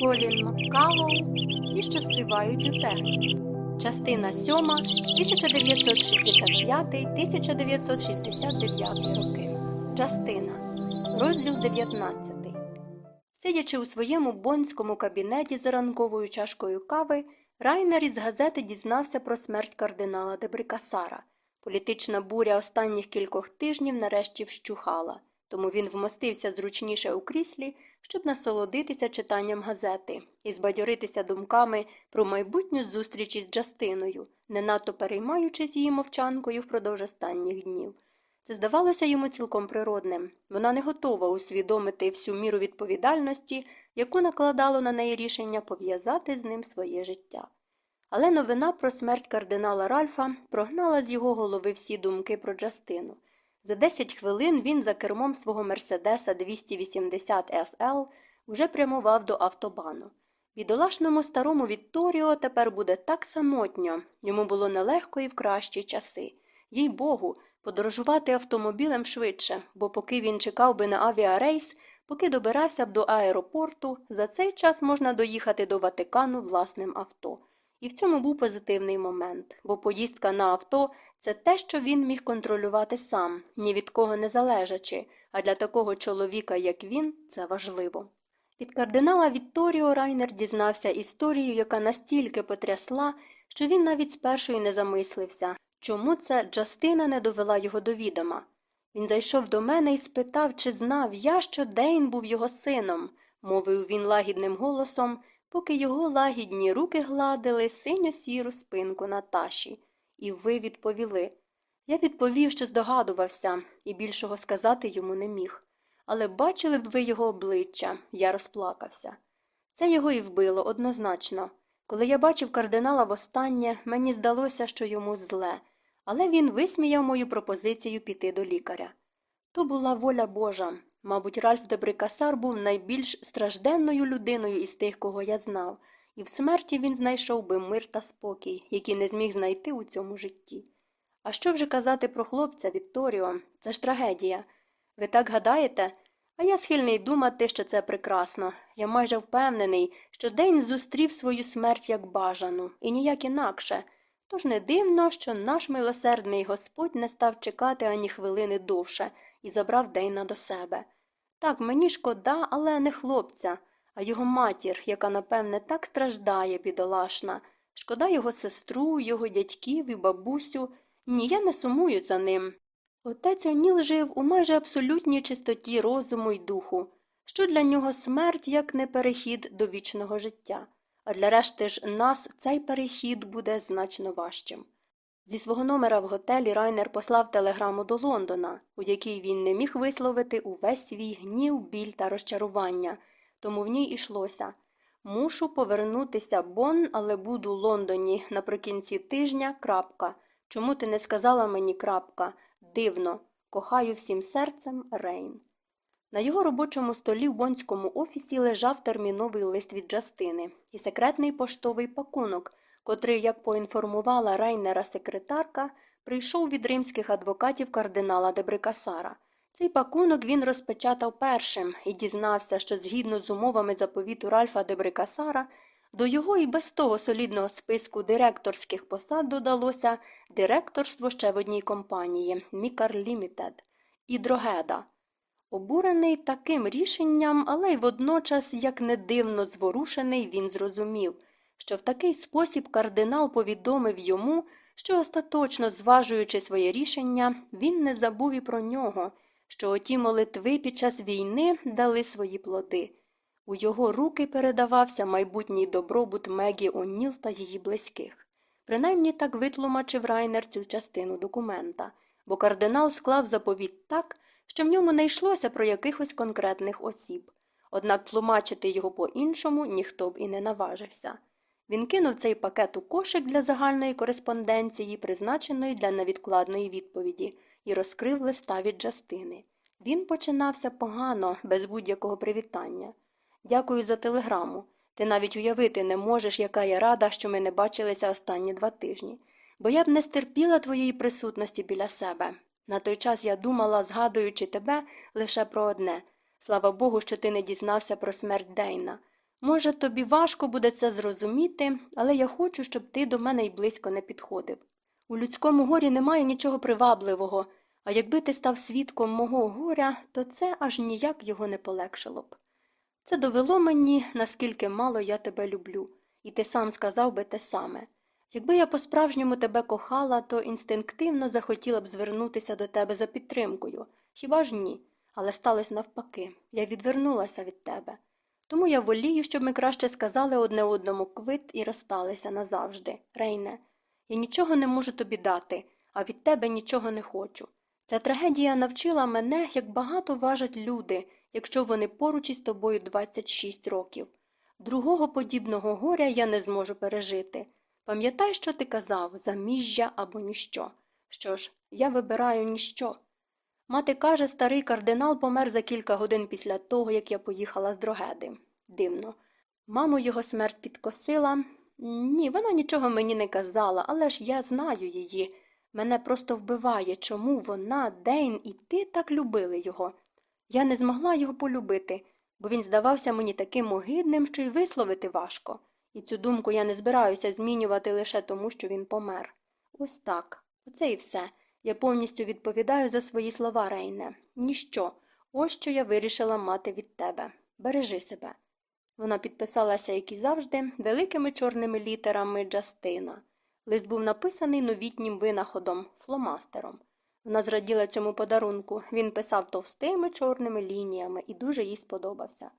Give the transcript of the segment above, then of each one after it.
Колін Маккалоу Ті, що співають у терні. Частина 7 1965-1969 роки. Частина. Розділ 19. Сидячи у своєму бонському кабінеті за ранковою чашкою кави, Райнер із газети дізнався про смерть кардинала Дебрикасара. Політична буря останніх кількох тижнів нарешті вщухала, тому він вмостився зручніше у кріслі, щоб насолодитися читанням газети і збадьоритися думками про майбутню зустріч із Джастиною, не надто переймаючись її мовчанкою впродовж останніх днів. Це здавалося йому цілком природним. Вона не готова усвідомити всю міру відповідальності, яку накладало на неї рішення пов'язати з ним своє життя. Але новина про смерть кардинала Ральфа прогнала з його голови всі думки про Джастину. За 10 хвилин він за кермом свого Мерседеса 280 SL уже прямував до автобану. Бідолашному старому Вітторіо тепер буде так самотньо, йому було нелегко і в кращі часи. Їй богу, подорожувати автомобілем швидше, бо поки він чекав би на авіарейс, поки добирався б до аеропорту, за цей час можна доїхати до Ватикану власним авто. І в цьому був позитивний момент, бо поїздка на авто це те, що він міг контролювати сам, ні від кого не залежачи, а для такого чоловіка, як він, це важливо. Від кардинала Вітторіо Райнер дізнався історію, яка настільки потрясла, що він навіть спершу й не замислився, чому це Джастина не довела його до відома. Він зайшов до мене і спитав, чи знав я, що Дейн був його сином, мовив він лагідним голосом, поки його лагідні руки гладили синьо сіру спинку Наташі. І ви відповіли. Я відповів, що здогадувався, і більшого сказати йому не міг. Але бачили б ви його обличчя, я розплакався. Це його і вбило однозначно. Коли я бачив кардинала востаннє, мені здалося, що йому зле, але він висміяв мою пропозицію піти до лікаря. То була воля Божа. Мабуть, Ральф Дебрикасар був найбільш стражденною людиною із тих, кого я знав, і в смерті він знайшов би мир та спокій, який не зміг знайти у цьому житті. А що вже казати про хлопця Вікторіо? Це ж трагедія. Ви так гадаєте? А я схильний думати, що це прекрасно. Я майже впевнений, що день зустрів свою смерть як бажану, і ніяк інакше. Тож не дивно, що наш милосердний Господь не став чекати ані хвилини довше і забрав Дейна до себе. Так, мені шкода, але не хлопця, а його матір, яка, напевне, так страждає, бідолашна. Шкода його сестру, його дядьків і бабусю. Ні, я не сумую за ним. Отець Оніл жив у майже абсолютній чистоті розуму й духу, що для нього смерть як не перехід до вічного життя, а для решти ж нас цей перехід буде значно важчим. Зі свого номера в готелі Райнер послав телеграму до Лондона, у якій він не міг висловити увесь свій гнів, біль та розчарування, тому в ній ішлося Мушу повернутися Бон, але буду в Лондоні наприкінці тижня. крапка. Чому ти не сказала мені крапка? Дивно, кохаю всім серцем Рейн. На його робочому столі в бонському офісі лежав терміновий лист від Джастини і секретний поштовий пакунок, котрий, як поінформувала Райнера секретарка, прийшов від римських адвокатів кардинала Дебрикасара. Цей пакунок він розпечатав першим і дізнався, що згідно з умовами заповіту Ральфа Дебрикасара до його і без того солідного списку директорських посад додалося директорство ще в одній компанії Мікар Лімітед і Дрогеда. Обурений таким рішенням, але й водночас, як не дивно зворушений, він зрозумів, що в такий спосіб кардинал повідомив йому, що, остаточно зважуючи своє рішення, він не забув і про нього, що оті молитви під час війни дали свої плоди. У його руки передавався майбутній добробут Мегі О'Ніл та її близьких. Принаймні так витлумачив Райнер цю частину документа, бо кардинал склав заповіт так, що в ньому не йшлося про якихось конкретних осіб. Однак тлумачити його по іншому ніхто б і не наважився. Він кинув цей пакет у кошик для загальної кореспонденції, призначеної для невідкладної відповіді, і розкрив листа від Джастини. Він починався погано, без будь-якого привітання. Дякую за телеграму. Ти навіть уявити не можеш, яка я рада, що ми не бачилися останні два тижні, бо я б не стерпіла твоєї присутності біля себе. На той час я думала, згадуючи тебе, лише про одне слава Богу, що ти не дізнався про смерть Дейна. Може, тобі важко буде це зрозуміти, але я хочу, щоб ти до мене й близько не підходив. У людському горі немає нічого привабливого, а якби ти став свідком мого горя, то це аж ніяк його не полегшило б. Це довело мені, наскільки мало я тебе люблю, і ти сам сказав би те саме. Якби я по-справжньому тебе кохала, то інстинктивно захотіла б звернутися до тебе за підтримкою. Хіба ж ні? Але сталося навпаки я відвернулася від тебе. Тому я волію, щоб ми краще сказали одне одному квит і розсталися назавжди, Рейне. Я нічого не можу тобі дати, а від тебе нічого не хочу. Ця трагедія навчила мене, як багато важать люди, якщо вони поруч із тобою 26 років. Другого подібного горя я не зможу пережити. Пам'ятай, що ти казав заміжжя або ніщо. Що ж, я вибираю ніщо. Мати каже, старий кардинал помер за кілька годин після того, як я поїхала з дрогеди. Дивно. Маму його смерть підкосила. Ні, вона нічого мені не казала, але ж я знаю її. Мене просто вбиває, чому вона, Дейн і ти так любили його. Я не змогла його полюбити, бо він здавався мені таким огидним, що й висловити важко. І цю думку я не збираюся змінювати лише тому, що він помер. Ось так. Оце і все. Я повністю відповідаю за свої слова, Рейне. Ніщо. Ось що я вирішила мати від тебе. Бережи себе. Вона підписалася, як і завжди, великими чорними літерами Джастина. Лист був написаний новітнім винаходом, фломастером. Вона зраділа цьому подарунку. Він писав товстими чорними лініями і дуже їй сподобався.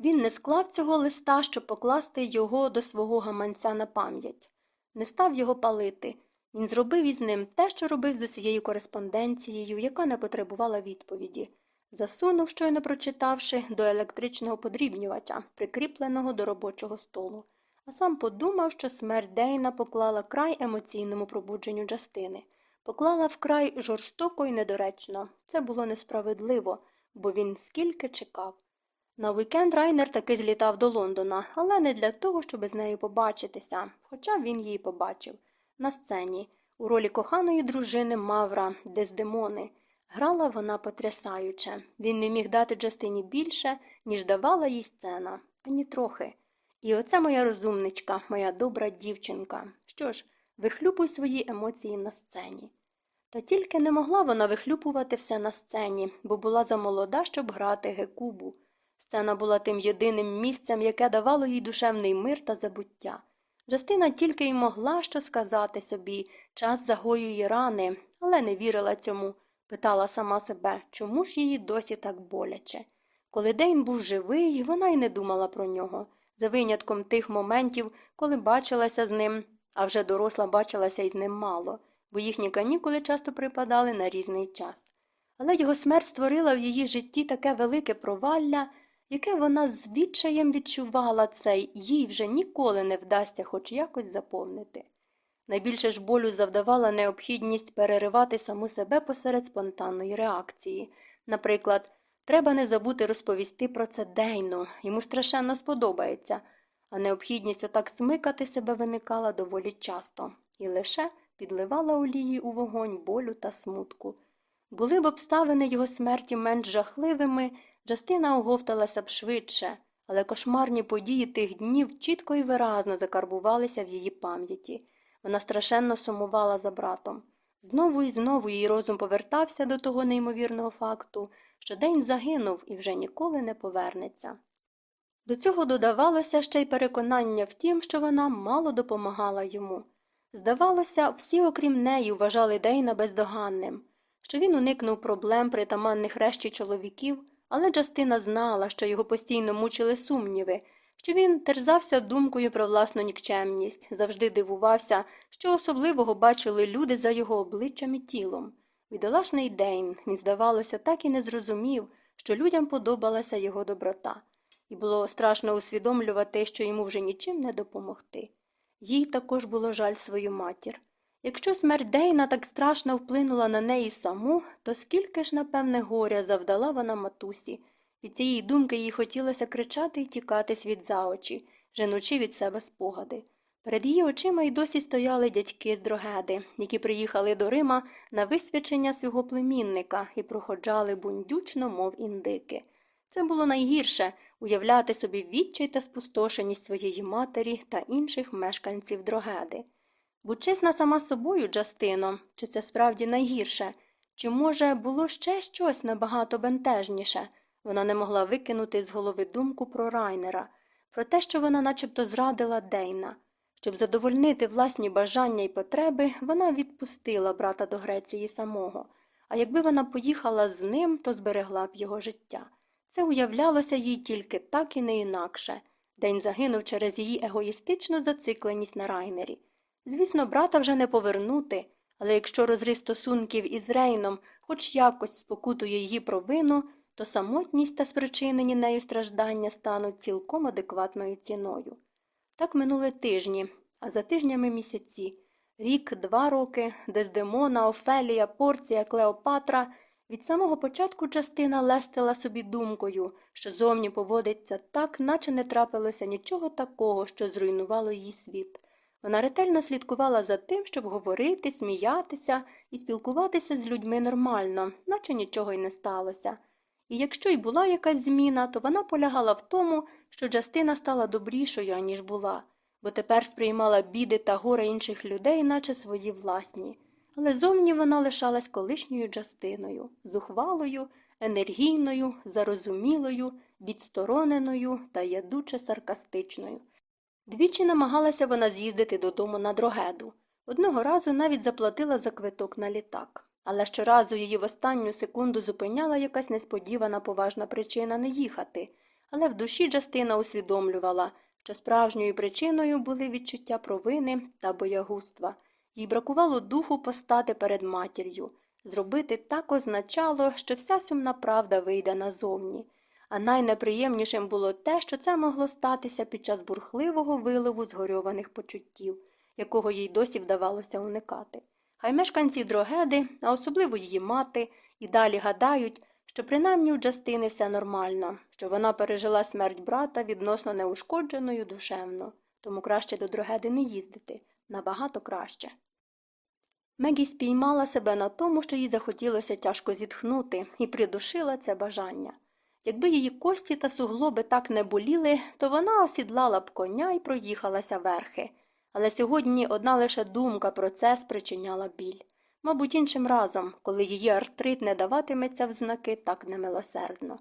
Він не склав цього листа, щоб покласти його до свого гаманця на пам'ять, не став його палити. Він зробив із ним те, що робив з усією кореспонденцією, яка не потребувала відповіді. Засунув, щойно прочитавши, до електричного подрібнювача, прикріпленого до робочого столу, а сам подумав, що смерть Дейна поклала край емоційному пробудженню Джастини, поклала вкрай жорстоко і недоречно. Це було несправедливо, бо він скільки чекав. На вікенд Райнер таки злітав до Лондона, але не для того, щоб з нею побачитися, хоча він її побачив. На сцені, у ролі коханої дружини Мавра, Дездемони. Грала вона потрясаюче. Він не міг дати Джастині більше, ніж давала їй сцена, ані трохи. І оце моя розумничка, моя добра дівчинка. Що ж, вихлюпуй свої емоції на сцені. Та тільки не могла вона вихлюпувати все на сцені, бо була замолода, щоб грати гекубу. Сцена була тим єдиним місцем, яке давало їй душевний мир та забуття. Джастина тільки й могла що сказати собі час загоює рани, але не вірила цьому, питала сама себе, чому ж її досі так боляче. Коли Дейн був живий, вона й не думала про нього, за винятком тих моментів, коли бачилася з ним, а вже доросла бачилася із ним мало, бо їхні канікули часто припадали на різний час. Але його смерть створила в її житті таке велике провалля, яке вона з відчаєм відчувала це, їй вже ніколи не вдасться хоч якось заповнити. Найбільше ж болю завдавала необхідність переривати саму себе посеред спонтанної реакції. Наприклад, треба не забути розповісти про це Дейну, йому страшенно сподобається, а необхідність отак смикати себе виникала доволі часто і лише підливала олії у вогонь болю та смутку. Були б обставини його смерті менш жахливими, Джастина оговталася б швидше, але кошмарні події тих днів чітко і виразно закарбувалися в її пам'яті. Вона страшенно сумувала за братом. Знову і знову її розум повертався до того неймовірного факту, що день загинув і вже ніколи не повернеться. До цього додавалося ще й переконання в тім, що вона мало допомагала йому. Здавалося, всі, окрім неї, вважали Дейна бездоганним, що він уникнув проблем притаманних решті чоловіків, але Джастина знала, що його постійно мучили сумніви, що він терзався думкою про власну нікчемність, завжди дивувався, що особливого бачили люди за його обличчям і тілом. Відолашний день, він, здавалося, так і не зрозумів, що людям подобалася його доброта, і було страшно усвідомлювати, що йому вже нічим не допомогти. Їй також було жаль свою матір. Якщо смерть Дейна так страшно вплинула на неї саму, то скільки ж, напевне, горя завдала вона матусі. Від цієї думки їй хотілося кричати і тікати світ за очі, женучи від себе спогади. Перед її очима й досі стояли дядьки з дрогеди, які приїхали до Рима на висвячення свого племінника і проходжали бундючно, мов індики. Це було найгірше уявляти собі відчай та спустошеність своєї матері та інших мешканців дрогеди. Будь чесна сама собою, Джастино, чи це справді найгірше, чи, може, було ще щось набагато бентежніше. Вона не могла викинути з голови думку про райнера, про те, що вона начебто зрадила Дейна. Щоб задовольнити власні бажання і потреби, вона відпустила брата до Греції самого, а якби вона поїхала з ним, то зберегла б його життя. Це уявлялося їй тільки так і не інакше. День загинув через її егоїстичну зацикленість на райнері. Звісно, брата вже не повернути, але якщо розрив стосунків із Рейном хоч якось спокутує її провину, то самотність та спричинені нею страждання стануть цілком адекватною ціною. Так минули тижні, а за тижнями місяці рік, два роки, Дездемона, Офелія, Порція, Клеопатра. Від самого початку частина лестила собі думкою, що зовні поводиться так, наче не трапилося нічого такого, що зруйнувало її світ. Вона ретельно слідкувала за тим, щоб говорити, сміятися і спілкуватися з людьми нормально, наче нічого й не сталося. І якщо й була якась зміна, то вона полягала в тому, що Джастина стала добрішою, аніж була, бо тепер сприймала біди та горе інших людей, наче свої власні. Але зовні вона лишалась колишньою Джастиною, зухвалою, енергійною, зарозумілою, відстороненою та ядуче саркастичною. Двічі намагалася вона з'їздити додому на дрогеду. Одного разу навіть заплатила за квиток на літак. Але щоразу її в останню секунду зупиняла якась несподівана поважна причина не їхати, але в душі Джастина усвідомлювала, що справжньою причиною були відчуття провини та боягузтва. Їй бракувало духу постати перед матір'ю. Зробити так означало, що вся сумна правда вийде назовні. А найнеприємнішим було те, що це могло статися під час бурхливого виливу згорьованих почуттів, якого їй досі вдавалося уникати. Хай мешканці дрогеди, а особливо її мати, і далі гадають, що принаймні у Джастини все нормально, що вона пережила смерть брата відносно неушкодженою душевно, тому краще до дрогеди не їздити набагато краще. Мегі спіймала себе на тому, що їй захотілося тяжко зітхнути, і придушила це бажання. Якби її кості та суглоби так не боліли, то вона осідлала б коня і проїхалася верхи. Але сьогодні одна лише думка про це спричиняла біль. Мабуть, іншим разом, коли її артрит не даватиметься в знаки так немилосердно.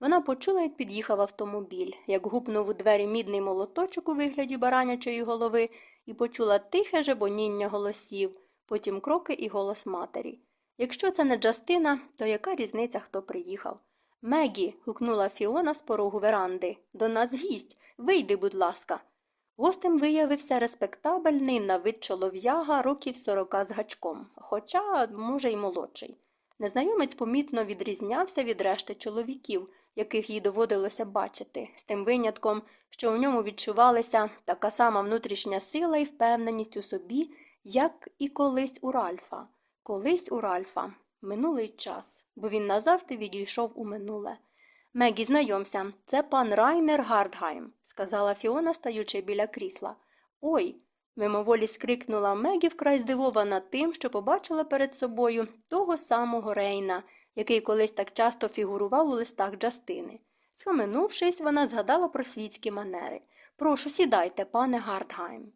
Вона почула, як під'їхав автомобіль, як гупнув у двері мідний молоточок у вигляді баранячої голови, і почула тихе жебоніння голосів, потім кроки і голос матері. Якщо це не Джастина, то яка різниця, хто приїхав? Мегі. гукнула Фіона з порогу веранди. До нас гість. Вийди, будь ласка. Гостем виявився респектабельний на вид чолов'яга років сорока з гачком, хоча, може, й молодший. Незнайомець помітно відрізнявся від решти чоловіків, яких їй доводилося бачити, з тим винятком, що в ньому відчувалася така сама внутрішня сила і впевненість у собі, як і колись у Ральфа. Колись у Ральфа. Минулий час, бо він назавжди відійшов у минуле. Мегі, знайомся, це пан Райнер Гардгайм, сказала Фіона, стаючи біля крісла. Ой. мимоволі скрикнула Мегі, вкрай здивована тим, що побачила перед собою того самого Рейна, який колись так часто фігурував у листах Джастини. Схаменувшись, вона згадала про світські манери. Прошу, сідайте, пане Гардгайм.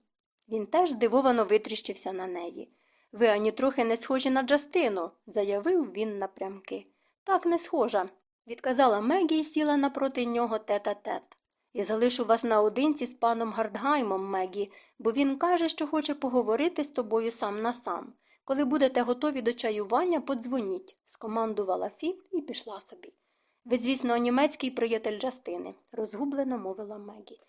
Він теж здивовано витріщився на неї. Ви ані трохи не схожі на Джастину, заявив він напрямки. Так не схожа, відказала Мегі і сіла напроти нього тет-а-тет. -тет. Я залишу вас наодинці з паном Гардгаймом, Мегі, бо він каже, що хоче поговорити з тобою сам на сам. Коли будете готові до чаювання, подзвоніть, скомандувала Фі і пішла собі. Ви, звісно, німецький приятель Джастини, розгублено мовила Мегі.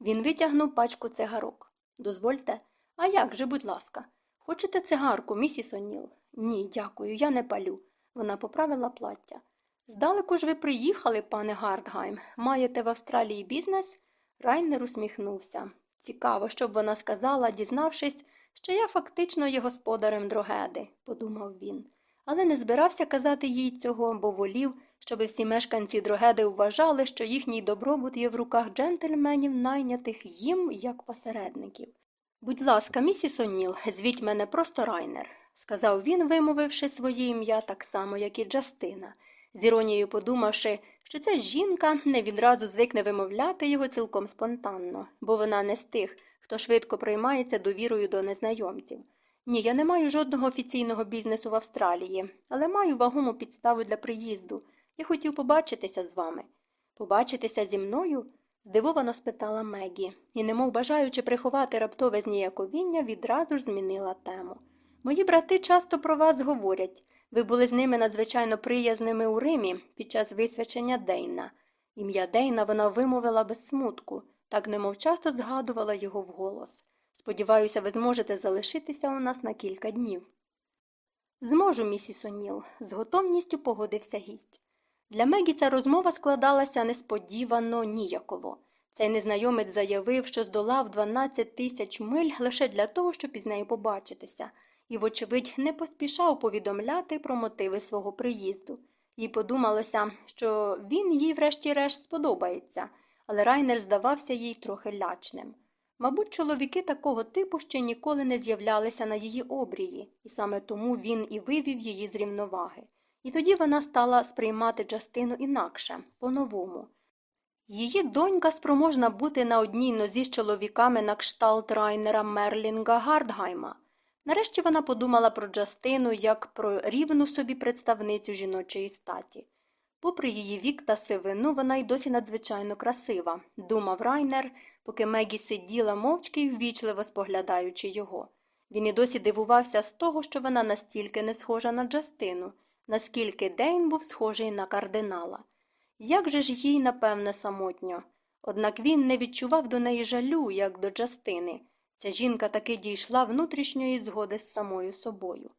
Він витягнув пачку цигарок. Дозвольте, а як же, будь ласка. Хочете цигарку, місіс Оніл? Ні, дякую, я не палю. Вона поправила плаття. Здалеку ж ви приїхали, пане Гардгайм. Маєте в Австралії бізнес? Райнер усміхнувся. Цікаво, що б вона сказала, дізнавшись, що я фактично є господарем дрогеди, подумав він. Але не збирався казати їй цього, бо волів, щоби всі мешканці дрогеди вважали, що їхній добробут є в руках джентльменів, найнятих їм як посередників. Будь ласка, місіс Оніл, звіть мене просто райнер, сказав він, вимовивши своє ім'я так само, як і Джастина. З іронією подумавши, що ця жінка не відразу звикне вимовляти його цілком спонтанно, бо вона не з тих, хто швидко приймається довірою до незнайомців. Ні, я не маю жодного офіційного бізнесу в Австралії, але маю вагому підставу для приїзду. Я хотів побачитися з вами. Побачитися зі мною? здивовано спитала Мегі, і, немов бажаючи приховати раптове зніяковіння, відразу ж змінила тему. Мої брати часто про вас говорять. Ви були з ними надзвичайно приязними у Римі під час висвячення Дейна. Ім'я Дейна вона вимовила без смутку, так немов часто згадувала його вголос. Сподіваюся, ви зможете залишитися у нас на кілька днів. Зможу, місіс Оніл, з готовністю погодився гість. Для Мегі ця розмова складалася несподівано ніяково. Цей незнайомець заявив, що здолав 12 тисяч миль лише для того, щоб із нею побачитися, і, вочевидь, не поспішав повідомляти про мотиви свого приїзду. Їй подумалося, що він їй, врешті-решт, сподобається, але Райнер здавався їй трохи лячним. Мабуть, чоловіки такого типу ще ніколи не з'являлися на її обрії, і саме тому він і вивів її з рівноваги. І тоді вона стала сприймати Джастину інакше, по-новому. Її донька спроможна бути на одній нозі з чоловіками на кшталт Райнера Мерлінга Гардгайма. Нарешті вона подумала про Джастину як про рівну собі представницю жіночої статі. Попри її вік та сивину, вона й досі надзвичайно красива, думав Райнер, поки Мегі сиділа мовчки й ввічливо споглядаючи його. Він і досі дивувався з того, що вона настільки не схожа на Джастину, наскільки Дейн був схожий на кардинала. Як же ж їй, напевне, самотньо. Однак він не відчував до неї жалю, як до Джастини. Ця жінка таки дійшла внутрішньої згоди з самою собою.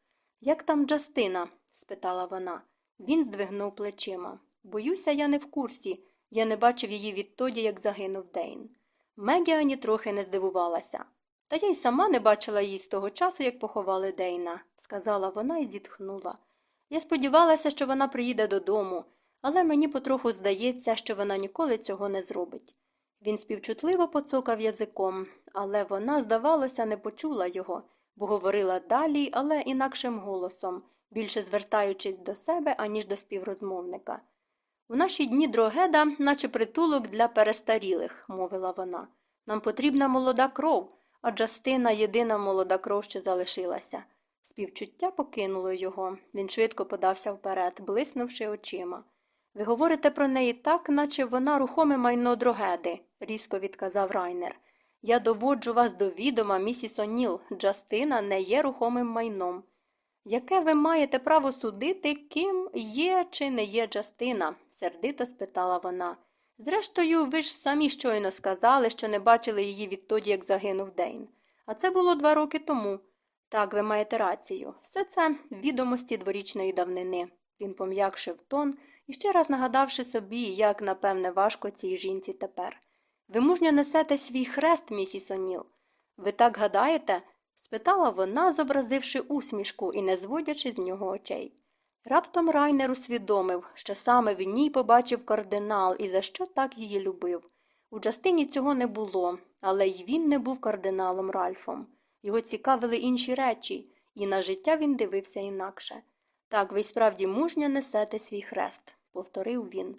Як там Джастина? спитала вона. Він здвигнув плечима. Боюся, я не в курсі. Я не бачив її відтоді, як загинув Дейн. Мегі ані трохи не здивувалася. Та я й сама не бачила її з того часу, як поховали Дейна, сказала вона і зітхнула. Я сподівалася, що вона приїде додому, але мені потроху здається, що вона ніколи цього не зробить. Він співчутливо поцокав язиком, але вона, здавалося, не почула його, бо говорила далі, але інакшим голосом, більше звертаючись до себе, аніж до співрозмовника. У наші дні дрогеда, наче притулок для перестарілих, мовила вона. Нам потрібна молода кров, а Джастина єдина молода кров, що залишилася. Співчуття покинуло його. Він швидко подався вперед, блиснувши очима. Ви говорите про неї так, наче вона рухоме майно дрогеди, різко відказав Райнер. Я доводжу вас до відома, місіс Оніл, Джастина не є рухомим майном. Яке ви маєте право судити, ким є чи не є Джастина? сердито спитала вона. Зрештою, ви ж самі щойно сказали, що не бачили її відтоді, як загинув Дейн. А це було два роки тому. Так, ви маєте рацію. Все це відомості дворічної давнини. Він пом'якшив тон і ще раз нагадавши собі, як, напевне, важко цій жінці тепер. Ви мужньо несете свій хрест, місіс Оніл. Ви так гадаєте? спитала вона, зобразивши усмішку і не зводячи з нього очей. Раптом Райнер усвідомив, що саме в ній побачив кардинал і за що так її любив. У Джастині цього не було, але й він не був кардиналом Ральфом. Його цікавили інші речі, і на життя він дивився інакше. Так, ви справді мужньо несете свій хрест, повторив він.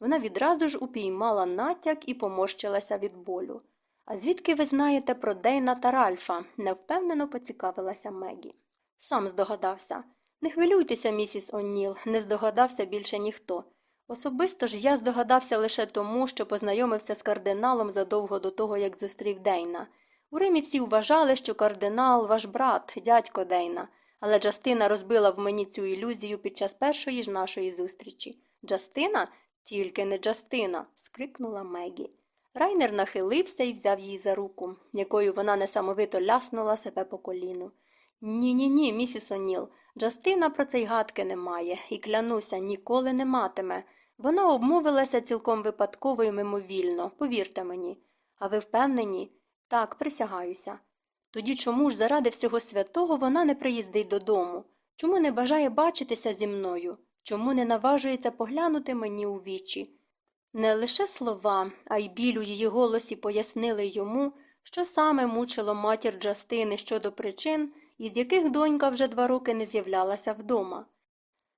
Вона відразу ж упіймала натяк і поморщилася від болю. А звідки ви знаєте про Дейна та Ральфа? невпевнено поцікавилася Мегі. Сам здогадався. Не хвилюйтеся, місіс О'Ніл, не здогадався більше ніхто. Особисто ж я здогадався лише тому, що познайомився з кардиналом задовго до того, як зустрів Дейна. У Римі всі вважали, що кардинал ваш брат, дядько Дейна, але Джастина розбила в мені цю ілюзію під час першої ж нашої зустрічі. Джастина? Тільки не Джастина. скрикнула Мегі. Райнер нахилився і взяв її за руку, якою вона несамовито ляснула себе по коліну. Ні, ні, ні, місіс Оніл, Джастина про це й гадки не має, і клянуся, ніколи не матиме. Вона обмовилася цілком випадково і мимовільно, повірте мені. А ви впевнені? Так, присягаюся. Тоді чому ж заради всього святого вона не приїздить додому? Чому не бажає бачитися зі мною? Чому не наважується поглянути мені у вічі? Не лише слова, а й біль у її голосі пояснили йому, що саме мучило матір Джастини щодо причин, із яких донька вже два роки не з'являлася вдома.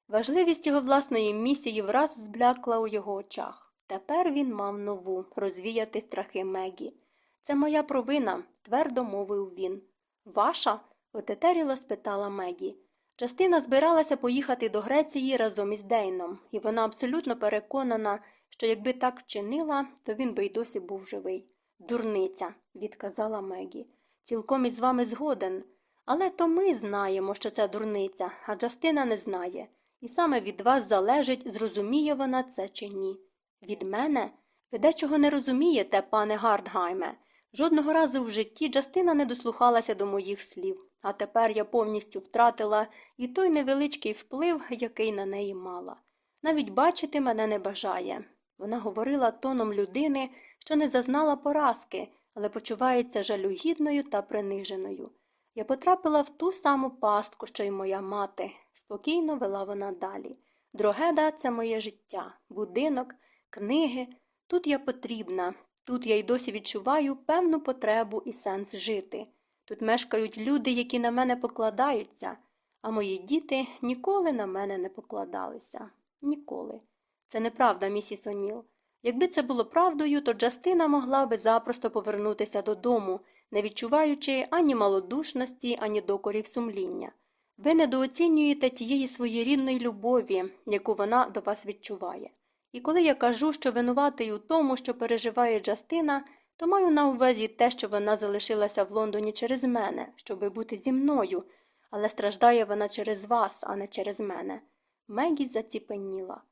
Важливість його власної місії враз зблякла у його очах. Тепер він мав нову розвіяти страхи Мегі. Це моя провина, твердо мовив він. Ваша? отетеріло спитала Мегі. Частина збиралася поїхати до Греції разом із Дейном, і вона абсолютно переконана, що якби так вчинила, то він би й досі був живий. Дурниця, відказала Мегі. Цілком із вами згоден. Але то ми знаємо, що це дурниця, а частина не знає. І саме від вас залежить, зрозуміє вона це чи ні. Від мене? Ви дечого не розумієте, пане Гардгайме. Жодного разу в житті Джастина не дослухалася до моїх слів, а тепер я повністю втратила і той невеличкий вплив, який на неї мала. Навіть бачити мене не бажає. Вона говорила тоном людини, що не зазнала поразки, але почувається жалюгідною та приниженою. Я потрапила в ту саму пастку, що й моя мати, спокійно вела вона далі. Дрогеда це моє життя, будинок, книги. Тут я потрібна, тут я й досі відчуваю певну потребу і сенс жити. Тут мешкають люди, які на мене покладаються, а мої діти ніколи на мене не покладалися. Ніколи. Це неправда, місіс Оніл. Якби це було правдою, то Джастина могла би запросто повернутися додому, не відчуваючи ані малодушності, ані докорів сумління. Ви недооцінюєте тієї своєрідної любові, яку вона до вас відчуває. І коли я кажу, що винуватий у тому, що переживає Джастина, то маю на увазі те, що вона залишилася в Лондоні через мене, щоби бути зі мною, але страждає вона через вас, а не через мене. Мегі заціпеніла.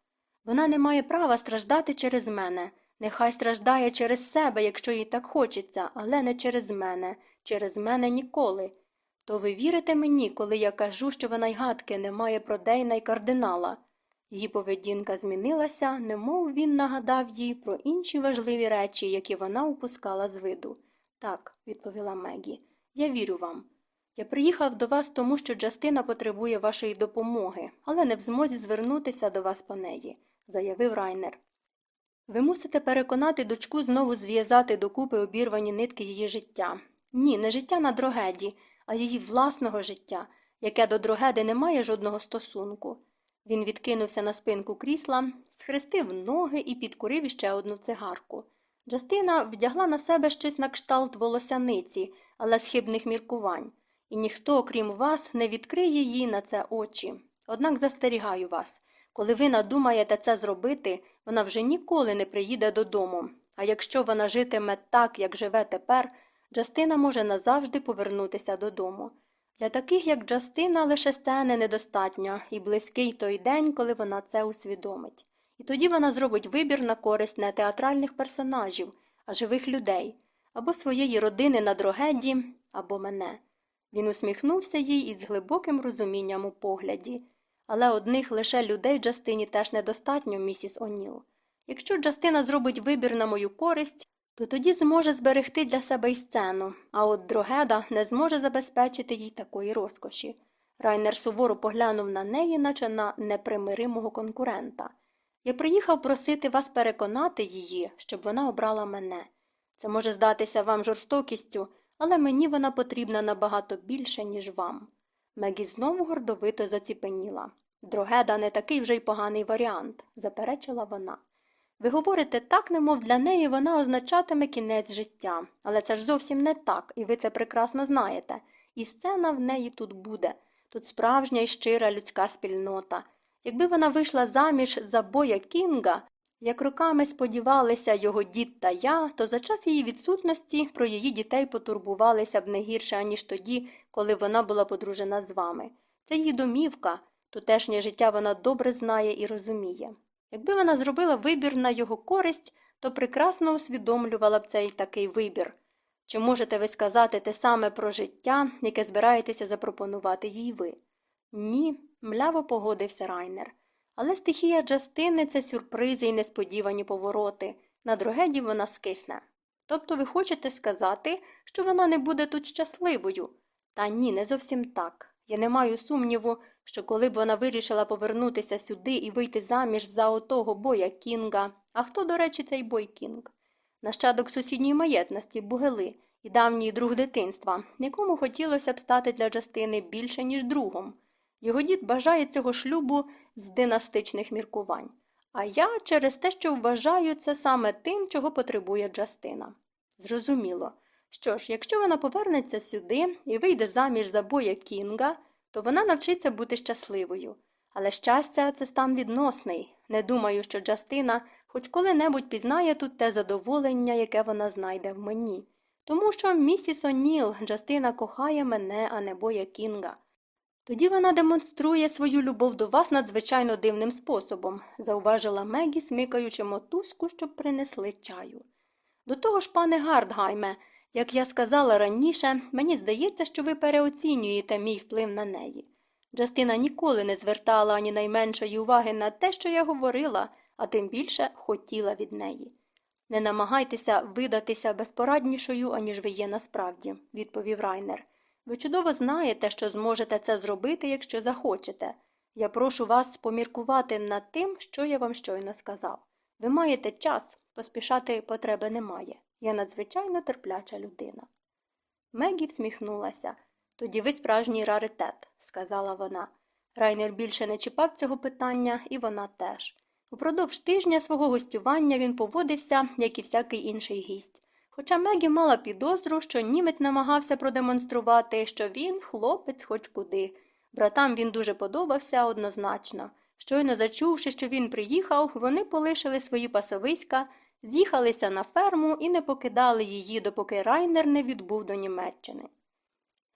Вона не має права страждати через мене. Нехай страждає через себе, якщо їй так хочеться, але не через мене, через мене ніколи. То ви вірите мені, коли я кажу, що вона й гадки не має про Дейна й кардинала. Її поведінка змінилася, немов він нагадав їй про інші важливі речі, які вона упускала з виду. Так, відповіла Мегі, я вірю вам. Я приїхав до вас тому, що Джастина потребує вашої допомоги, але не в змозі звернутися до вас по неї, заявив Райнер. Ви мусите переконати дочку знову зв'язати докупи обірвані нитки її життя. Ні, не життя на дрогеді, а її власного життя, яке до дрогеди не має жодного стосунку. Він відкинувся на спинку крісла, схрестив ноги і підкурив іще одну цигарку. Джастина вдягла на себе щось на кшталт волосяниці, але з хибних міркувань, і ніхто, окрім вас, не відкриє їй на це очі. Однак застерігаю вас коли ви надумаєте це зробити, вона вже ніколи не приїде додому. А якщо вона житиме так, як живе тепер, Джастина може назавжди повернутися додому. Для таких, як Джастина, лише сцени недостатньо і близький той день, коли вона це усвідомить. І тоді вона зробить вибір на користь не театральних персонажів, а живих людей, або своєї родини на дрогеді, або мене. Він усміхнувся їй із глибоким розумінням у погляді. Але одних лише людей Джастині теж недостатньо, місіс Оніл. Якщо Джастина зробить вибір на мою користь, то тоді зможе зберегти для себе й сцену, а от Дрогеда не зможе забезпечити їй такої розкоші. Райнер суворо поглянув на неї, наче на непримиримого конкурента. Я приїхав просити вас переконати її, щоб вона обрала мене. Це може здатися вам жорстокістю, але мені вона потрібна набагато більше, ніж вам. Мегі знову гордовито заціпеніла. Дрогеда не такий вже й поганий варіант, заперечила вона. Ви говорите так, немов для неї вона означатиме кінець життя, але це ж зовсім не так, і ви це прекрасно знаєте. І сцена в неї тут буде, тут справжня і щира людська спільнота. Якби вона вийшла заміж за боя Кінга, як роками сподівалися його дід та я, то за час її відсутності про її дітей потурбувалися б не гірше, аніж тоді, коли вона була подружена з вами. Це її домівка, тутешнє життя вона добре знає і розуміє. Якби вона зробила вибір на його користь, то прекрасно усвідомлювала б цей такий вибір. Чи можете ви сказати те саме про життя, яке збираєтеся запропонувати їй ви? Ні, мляво погодився Райнер. Але стихія Джастини це сюрпризи і несподівані повороти. На другеді вона скисне. Тобто ви хочете сказати, що вона не буде тут щасливою? Та ні, не зовсім так. Я не маю сумніву, що коли б вона вирішила повернутися сюди і вийти заміж за отого боя Кінга, а хто, до речі, цей бой Кінг? Нащадок сусідньої маєтності, Бугели і давній друг дитинства, якому хотілося б стати для Джастини більше, ніж другом. Його дід бажає цього шлюбу з династичних міркувань. А я через те, що вважаю це саме тим, чого потребує Джастина. Зрозуміло. Що ж, якщо вона повернеться сюди і вийде заміж за боя Кінга, то вона навчиться бути щасливою. Але щастя це стан відносний. Не думаю, що Джастина хоч коли-небудь пізнає тут те задоволення, яке вона знайде в мені. Тому що місіс О'Ніл, Джастина кохає мене, а не боя Кінга. Тоді вона демонструє свою любов до вас надзвичайно дивним способом, зауважила Мегі, смикаючи мотузку, щоб принесли чаю. До того ж, пане Гардгайме, як я сказала раніше, мені здається, що ви переоцінюєте мій вплив на неї. Джастина ніколи не звертала ані найменшої уваги на те, що я говорила, а тим більше хотіла від неї. Не намагайтеся видатися безпораднішою, аніж ви є насправді, відповів Райнер. Ви чудово знаєте, що зможете це зробити, якщо захочете. Я прошу вас поміркувати над тим, що я вам щойно сказав. Ви маєте час, поспішати потреби немає. Я надзвичайно терпляча людина. Мегі всміхнулася. Тоді ви справжній раритет, сказала вона. Райнер більше не чіпав цього питання, і вона теж. Упродовж тижня свого гостювання він поводився, як і всякий інший гість. Хоча Мегі мала підозру, що німець намагався продемонструвати, що він хлопець хоч куди. Братам він дуже подобався однозначно. Щойно зачувши, що він приїхав, вони полишили свої пасовиська, з'їхалися на ферму і не покидали її, допоки Райнер не відбув до Німеччини.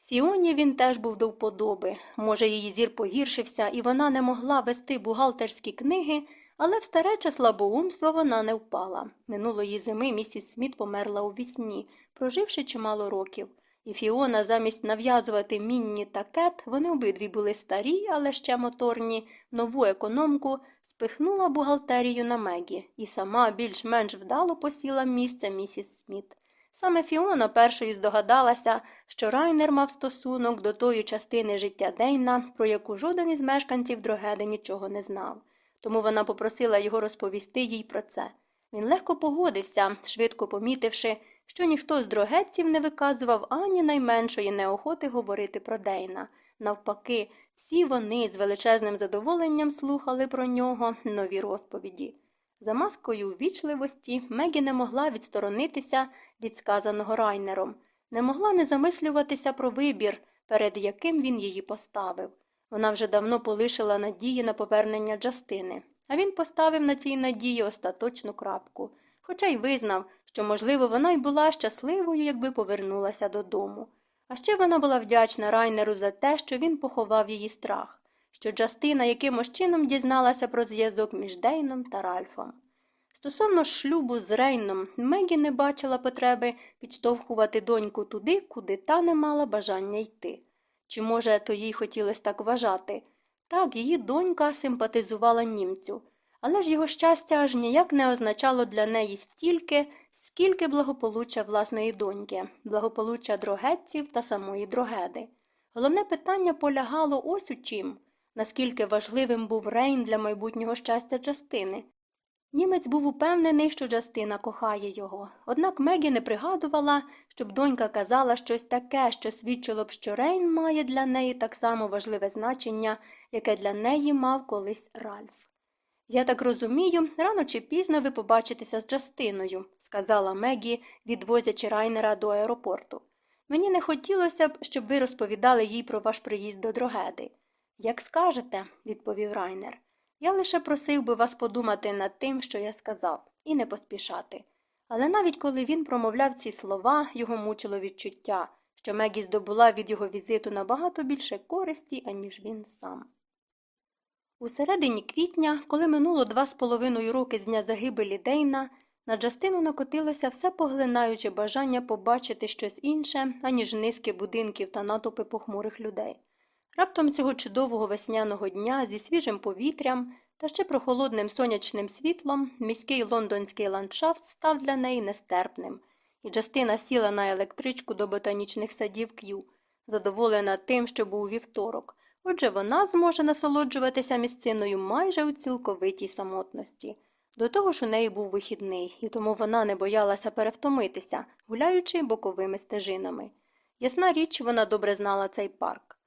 Фіоні він теж був до вподоби. Може, її зір погіршився, і вона не могла вести бухгалтерські книги, але в старече слабоумство вона не впала. Минулої зими місіс Сміт померла у вісні, проживши чимало років. І Фіона замість нав'язувати Мінні та Кет, вони обидві були старі, але ще моторні, нову економку, спихнула бухгалтерію на Мегі і сама більш-менш вдало посіла місце місіс Сміт. Саме Фіона першою здогадалася, що Райнер мав стосунок до тої частини життя Дейна, про яку жоден із мешканців Дрогеди нічого не знав. Тому вона попросила його розповісти їй про це. Він легко погодився, швидко помітивши, що ніхто з дрогетців не виказував ані найменшої неохоти говорити про Дейна. Навпаки, всі вони з величезним задоволенням слухали про нього нові розповіді. За маскою ввічливості Мегі не могла відсторонитися від сказаного райнером, не могла не замислюватися про вибір, перед яким він її поставив. Вона вже давно полишила надії на повернення Джастини, а він поставив на цій надії остаточну крапку, хоча й визнав, що, можливо, вона й була щасливою, якби повернулася додому. А ще вона була вдячна Райнеру за те, що він поховав її страх, що Джастина якимось чином дізналася про зв'язок між Дейном та Ральфом. Стосовно шлюбу з Рейном, Мегі не бачила потреби підштовхувати доньку туди, куди та не мала бажання йти. Чи, може, то їй хотілося так вважати? Так, її донька симпатизувала німцю, але ж його щастя аж ніяк не означало для неї стільки, скільки благополуччя власної доньки, благополуччя дрогетців та самої дрогеди. Головне питання полягало ось у чим наскільки важливим був Рейн для майбутнього щастя частини. Німець був упевнений, що Джастина кохає його, однак Мегі не пригадувала, щоб донька казала щось таке, що свідчило б, що Рейн має для неї так само важливе значення, яке для неї мав колись Ральф. Я так розумію, рано чи пізно ви побачитеся з Джастиною, сказала Мегі, відвозячи Райнера до аеропорту. Мені не хотілося б, щоб ви розповідали їй про ваш приїзд до Дрогеди. Як скажете, відповів Райнер. Я лише просив би вас подумати над тим, що я сказав, і не поспішати. Але навіть коли він промовляв ці слова, його мучило відчуття, що Мегі здобула від його візиту набагато більше користі, аніж він сам. У середині квітня, коли минуло два з половиною роки з дня загибелі Дейна, на Джастину накотилося все поглинаюче бажання побачити щось інше, аніж низки будинків та натовпи похмурих людей. Раптом цього чудового весняного дня зі свіжим повітрям та ще прохолодним сонячним світлом міський лондонський ландшафт став для неї нестерпним, і Джастина сіла на електричку до ботанічних садів К'ю, задоволена тим, що був вівторок. Отже, вона зможе насолоджуватися місциною майже у цілковитій самотності. До того ж у неї був вихідний, і тому вона не боялася перевтомитися, гуляючи боковими стежинами. Ясна річ, вона добре знала цей парк.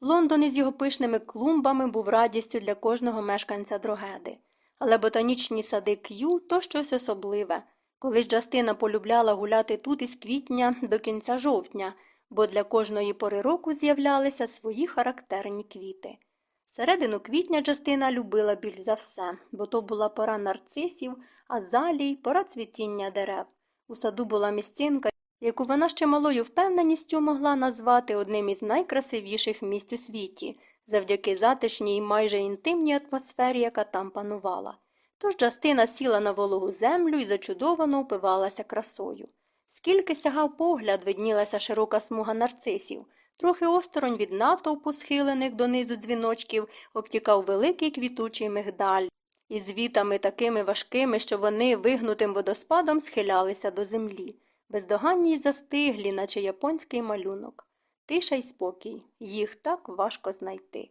Лондон із його пишними клумбами був радістю для кожного мешканця дрогеди. Але ботанічні сади К'ю то щось особливе. Колись Джастина полюбляла гуляти тут із квітня до кінця жовтня, бо для кожної пори року з'являлися свої характерні квіти. Середину квітня Джастина любила більш за все, бо то була пора нарцисів, азалій, пора цвітіння дерев. У саду була місцинка, яку вона ще малою впевненістю могла назвати одним із найкрасивіших місць у світі, завдяки затишній майже інтимній атмосфері, яка там панувала. Тож Джастина сіла на вологу землю і зачудовано упивалася красою. Скільки сягав погляд, виднілася широка смуга нарцисів. Трохи осторонь від натовпу, схилених донизу дзвіночків, обтікав великий квітучий мигдаль, із вітами такими важкими, що вони вигнутим водоспадом схилялися до землі, бездоганні й застиглі, наче японський малюнок. Тиша й спокій, їх так важко знайти.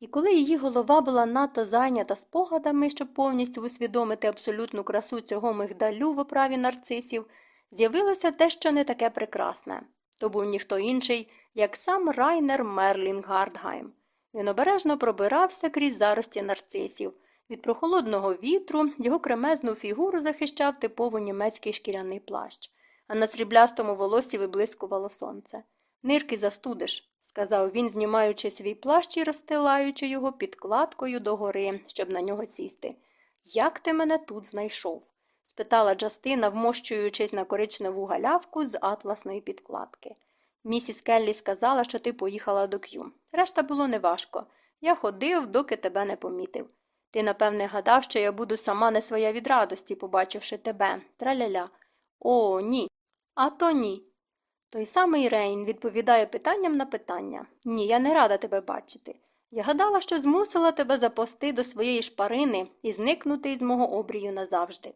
І коли її голова була надто зайнята спогадами, щоб повністю усвідомити абсолютну красу цього мигдалю в оправі нарцисів, з'явилося дещо не таке прекрасне. То був ніхто інший, як сам Райнер Мерлін Гардгайм. Він обережно пробирався крізь зарості нарцисів. Від прохолодного вітру його кремезну фігуру захищав типово німецький шкіряний плащ, а на сріблястому волосі виблискувало сонце. Нирки застудиш, сказав він, знімаючи свій плащ і розстилаючи його підкладкою догори, щоб на нього сісти. Як ти мене тут знайшов? Спитала Джастина, вмощуючись на коричневу галявку з атласної підкладки. Місіс Келлі сказала, що ти поїхала до К'ю. Решта було неважко. Я ходив, доки тебе не помітив. Ти, напевне, гадав, що я буду сама не своя від радості, побачивши тебе. Траляля. О, ні. А то ні. Той самий Рейн відповідає питанням на питання. Ні, я не рада тебе бачити. Я гадала, що змусила тебе запости до своєї шпарини і зникнути із мого обрію назавжди.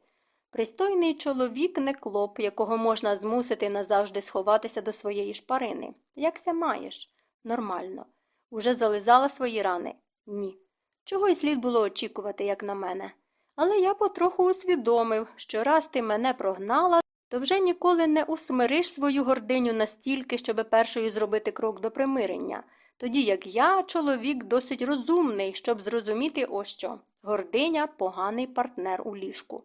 Пристойний чоловік не клоп, якого можна змусити назавжди сховатися до своєї шпарини. Якся маєш? Нормально. Уже зализала свої рани? Ні. Чого й слід було очікувати, як на мене. Але я потроху усвідомив, що раз ти мене прогнала, то вже ніколи не усмириш свою гординю настільки, щоби першою зробити крок до примирення, тоді як я, чоловік, досить розумний, щоб зрозуміти ось що гординя поганий партнер у ліжку.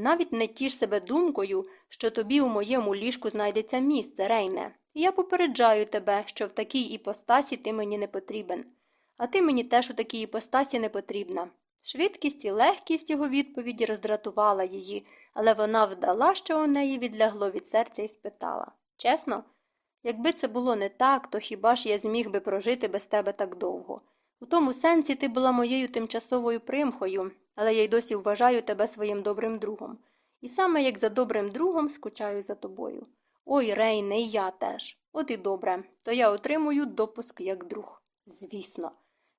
Навіть не тіш себе думкою, що тобі у моєму ліжку знайдеться місце, Рейне. Я попереджаю тебе, що в такій іпостасі ти мені не потрібен. А ти мені теж у такій іпостасі не потрібна. Швидкість і легкість його відповіді роздратувала її, але вона вдала, що у неї відлягло від серця і спитала Чесно? Якби це було не так, то хіба ж я зміг би прожити без тебе так довго? У тому сенсі ти була моєю тимчасовою примхою, але я й досі вважаю тебе своїм добрим другом. І саме як за добрим другом скучаю за тобою. Ой, Рейне, і я теж. От і добре, то я отримую допуск як друг. Звісно.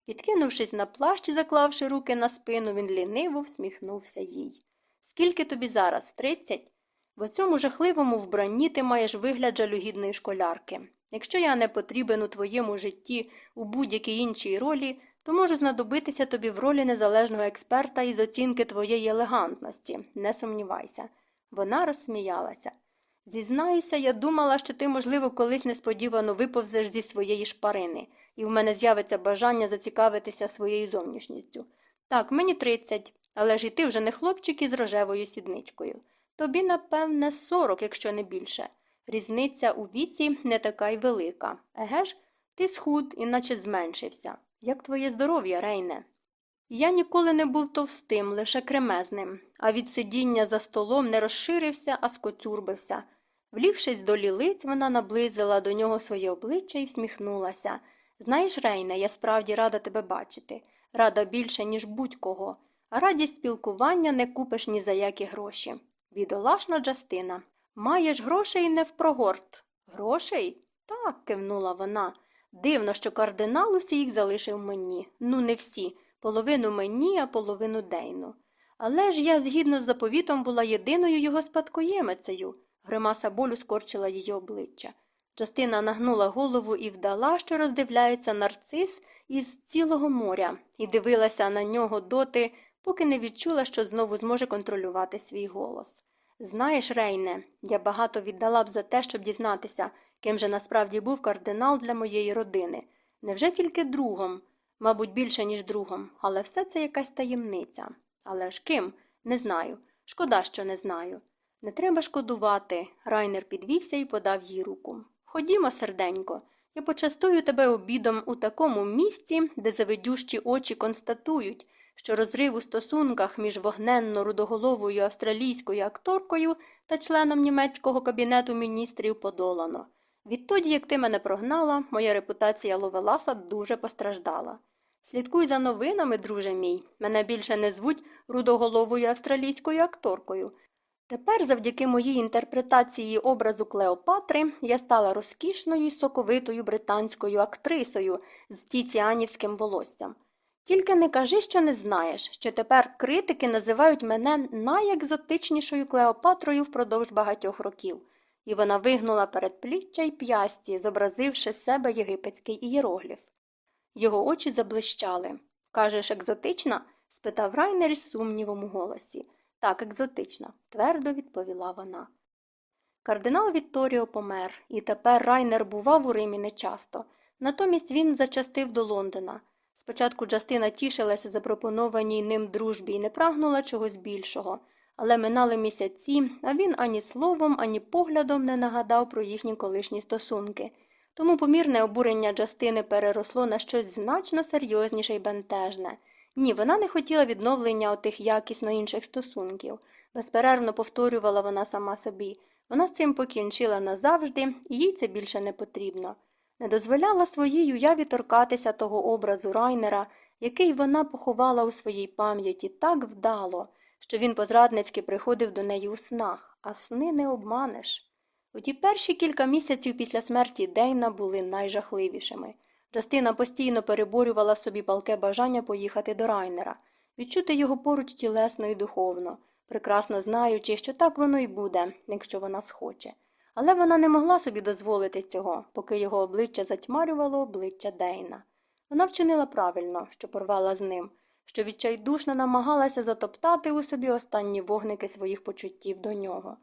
Відкинувшись на плащ і заклавши руки на спину, він ліниво всміхнувся їй. Скільки тобі зараз? Тридцять? В цьому жахливому вбранні ти маєш вигляд жалюгідної школярки. Якщо я не потрібен у твоєму житті у будь-якій іншій ролі, то можу знадобитися тобі в ролі незалежного експерта із оцінки твоєї елегантності, не сумнівайся. Вона розсміялася. Зізнаюся, я думала, що ти, можливо, колись несподівано виповзеш зі своєї шпарини, і в мене з'явиться бажання зацікавитися своєю зовнішністю. Так, мені тридцять, але ж і ти вже не хлопчик із рожевою сідничкою. Тобі, напевне, сорок, якщо не більше. Різниця у віці не така й велика. Еге ж, ти схуд, іначе зменшився. Як твоє здоров'я, Рейне? Я ніколи не був товстим, лише кремезним, а від сидіння за столом не розширився, а скотюрбився. Влігшись до лілиць, вона наблизила до нього своє обличчя і всміхнулася. Знаєш, Рейне, я справді рада тебе бачити, рада більше, ніж будь-кого, а радість спілкування не купиш ні за які гроші. Бідолашна Джастина. Маєш грошей не впрогорт. Грошей? Так, кивнула вона. Дивно, що кардинал усі їх залишив мені. Ну, не всі, половину мені, а половину Дейну. Але ж я, згідно з заповітом, була єдиною його спадкоємицею. Гримаса болю скорчила її обличчя. Частина нагнула голову і вдала, що роздивляється нарцис із цілого моря, і дивилася на нього доти, поки не відчула, що знову зможе контролювати свій голос. Знаєш, Рейне, я багато віддала б за те, щоб дізнатися, ким же насправді був кардинал для моєї родини. Невже тільки другом? Мабуть, більше, ніж другом, але все це якась таємниця. Але ж ким? Не знаю. Шкода, що не знаю. Не треба шкодувати. Райнер підвівся і подав їй руку. Ходімо, серденько, я почастую тебе обідом у такому місці, де завидющі очі констатують, що розрив у стосунках між вогненно рудоголовою австралійською акторкою та членом німецького кабінету міністрів подолано. Відтоді, як ти мене прогнала, моя репутація Ловеласа дуже постраждала. Слідкуй за новинами, друже мій. Мене більше не звуть рудоголовою австралійською акторкою. Тепер, завдяки моїй інтерпретації образу Клеопатри, я стала розкішною соковитою британською актрисою з тіціанівським волоссям. Тільки не кажи, що не знаєш, що тепер критики називають мене найекзотичнішою Клеопатрою впродовж багатьох років, і вона вигнула передпліччя й п'ясті, зобразивши з себе єгипетський ієрогліф. Його очі заблищали. Кажеш, екзотична? спитав Райнер із сумнівом у голосі. Так, екзотична, твердо відповіла вона. Кардинал Вітторіо помер, і тепер Райнер бував у Римі нечасто. Натомість він зачастив до Лондона. Спочатку Джастина тішилася запропонованій ним дружбі і не прагнула чогось більшого, але минали місяці, а він ані словом, ані поглядом не нагадав про їхні колишні стосунки. Тому помірне обурення Джастини переросло на щось значно серйозніше й бентежне. Ні, вона не хотіла відновлення отих якісно інших стосунків. Безперервно повторювала вона сама собі. Вона з цим покінчила назавжди, і їй це більше не потрібно. Не дозволяла своїй уяві торкатися того образу Райнера, який вона поховала у своїй пам'яті так вдало, що він позрадницьки приходив до неї у снах, а сни не обманеш. У ті перші кілька місяців після смерті Дейна були найжахливішими. Джастина постійно переборювала собі палке бажання поїхати до Райнера, відчути його поруч тілесно і духовно, прекрасно знаючи, що так воно й буде, якщо вона схоче. Але вона не могла собі дозволити цього, поки його обличчя затьмарювало обличчя Дейна. Вона вчинила правильно, що порвала з ним, що відчайдушно намагалася затоптати у собі останні вогники своїх почуттів до нього.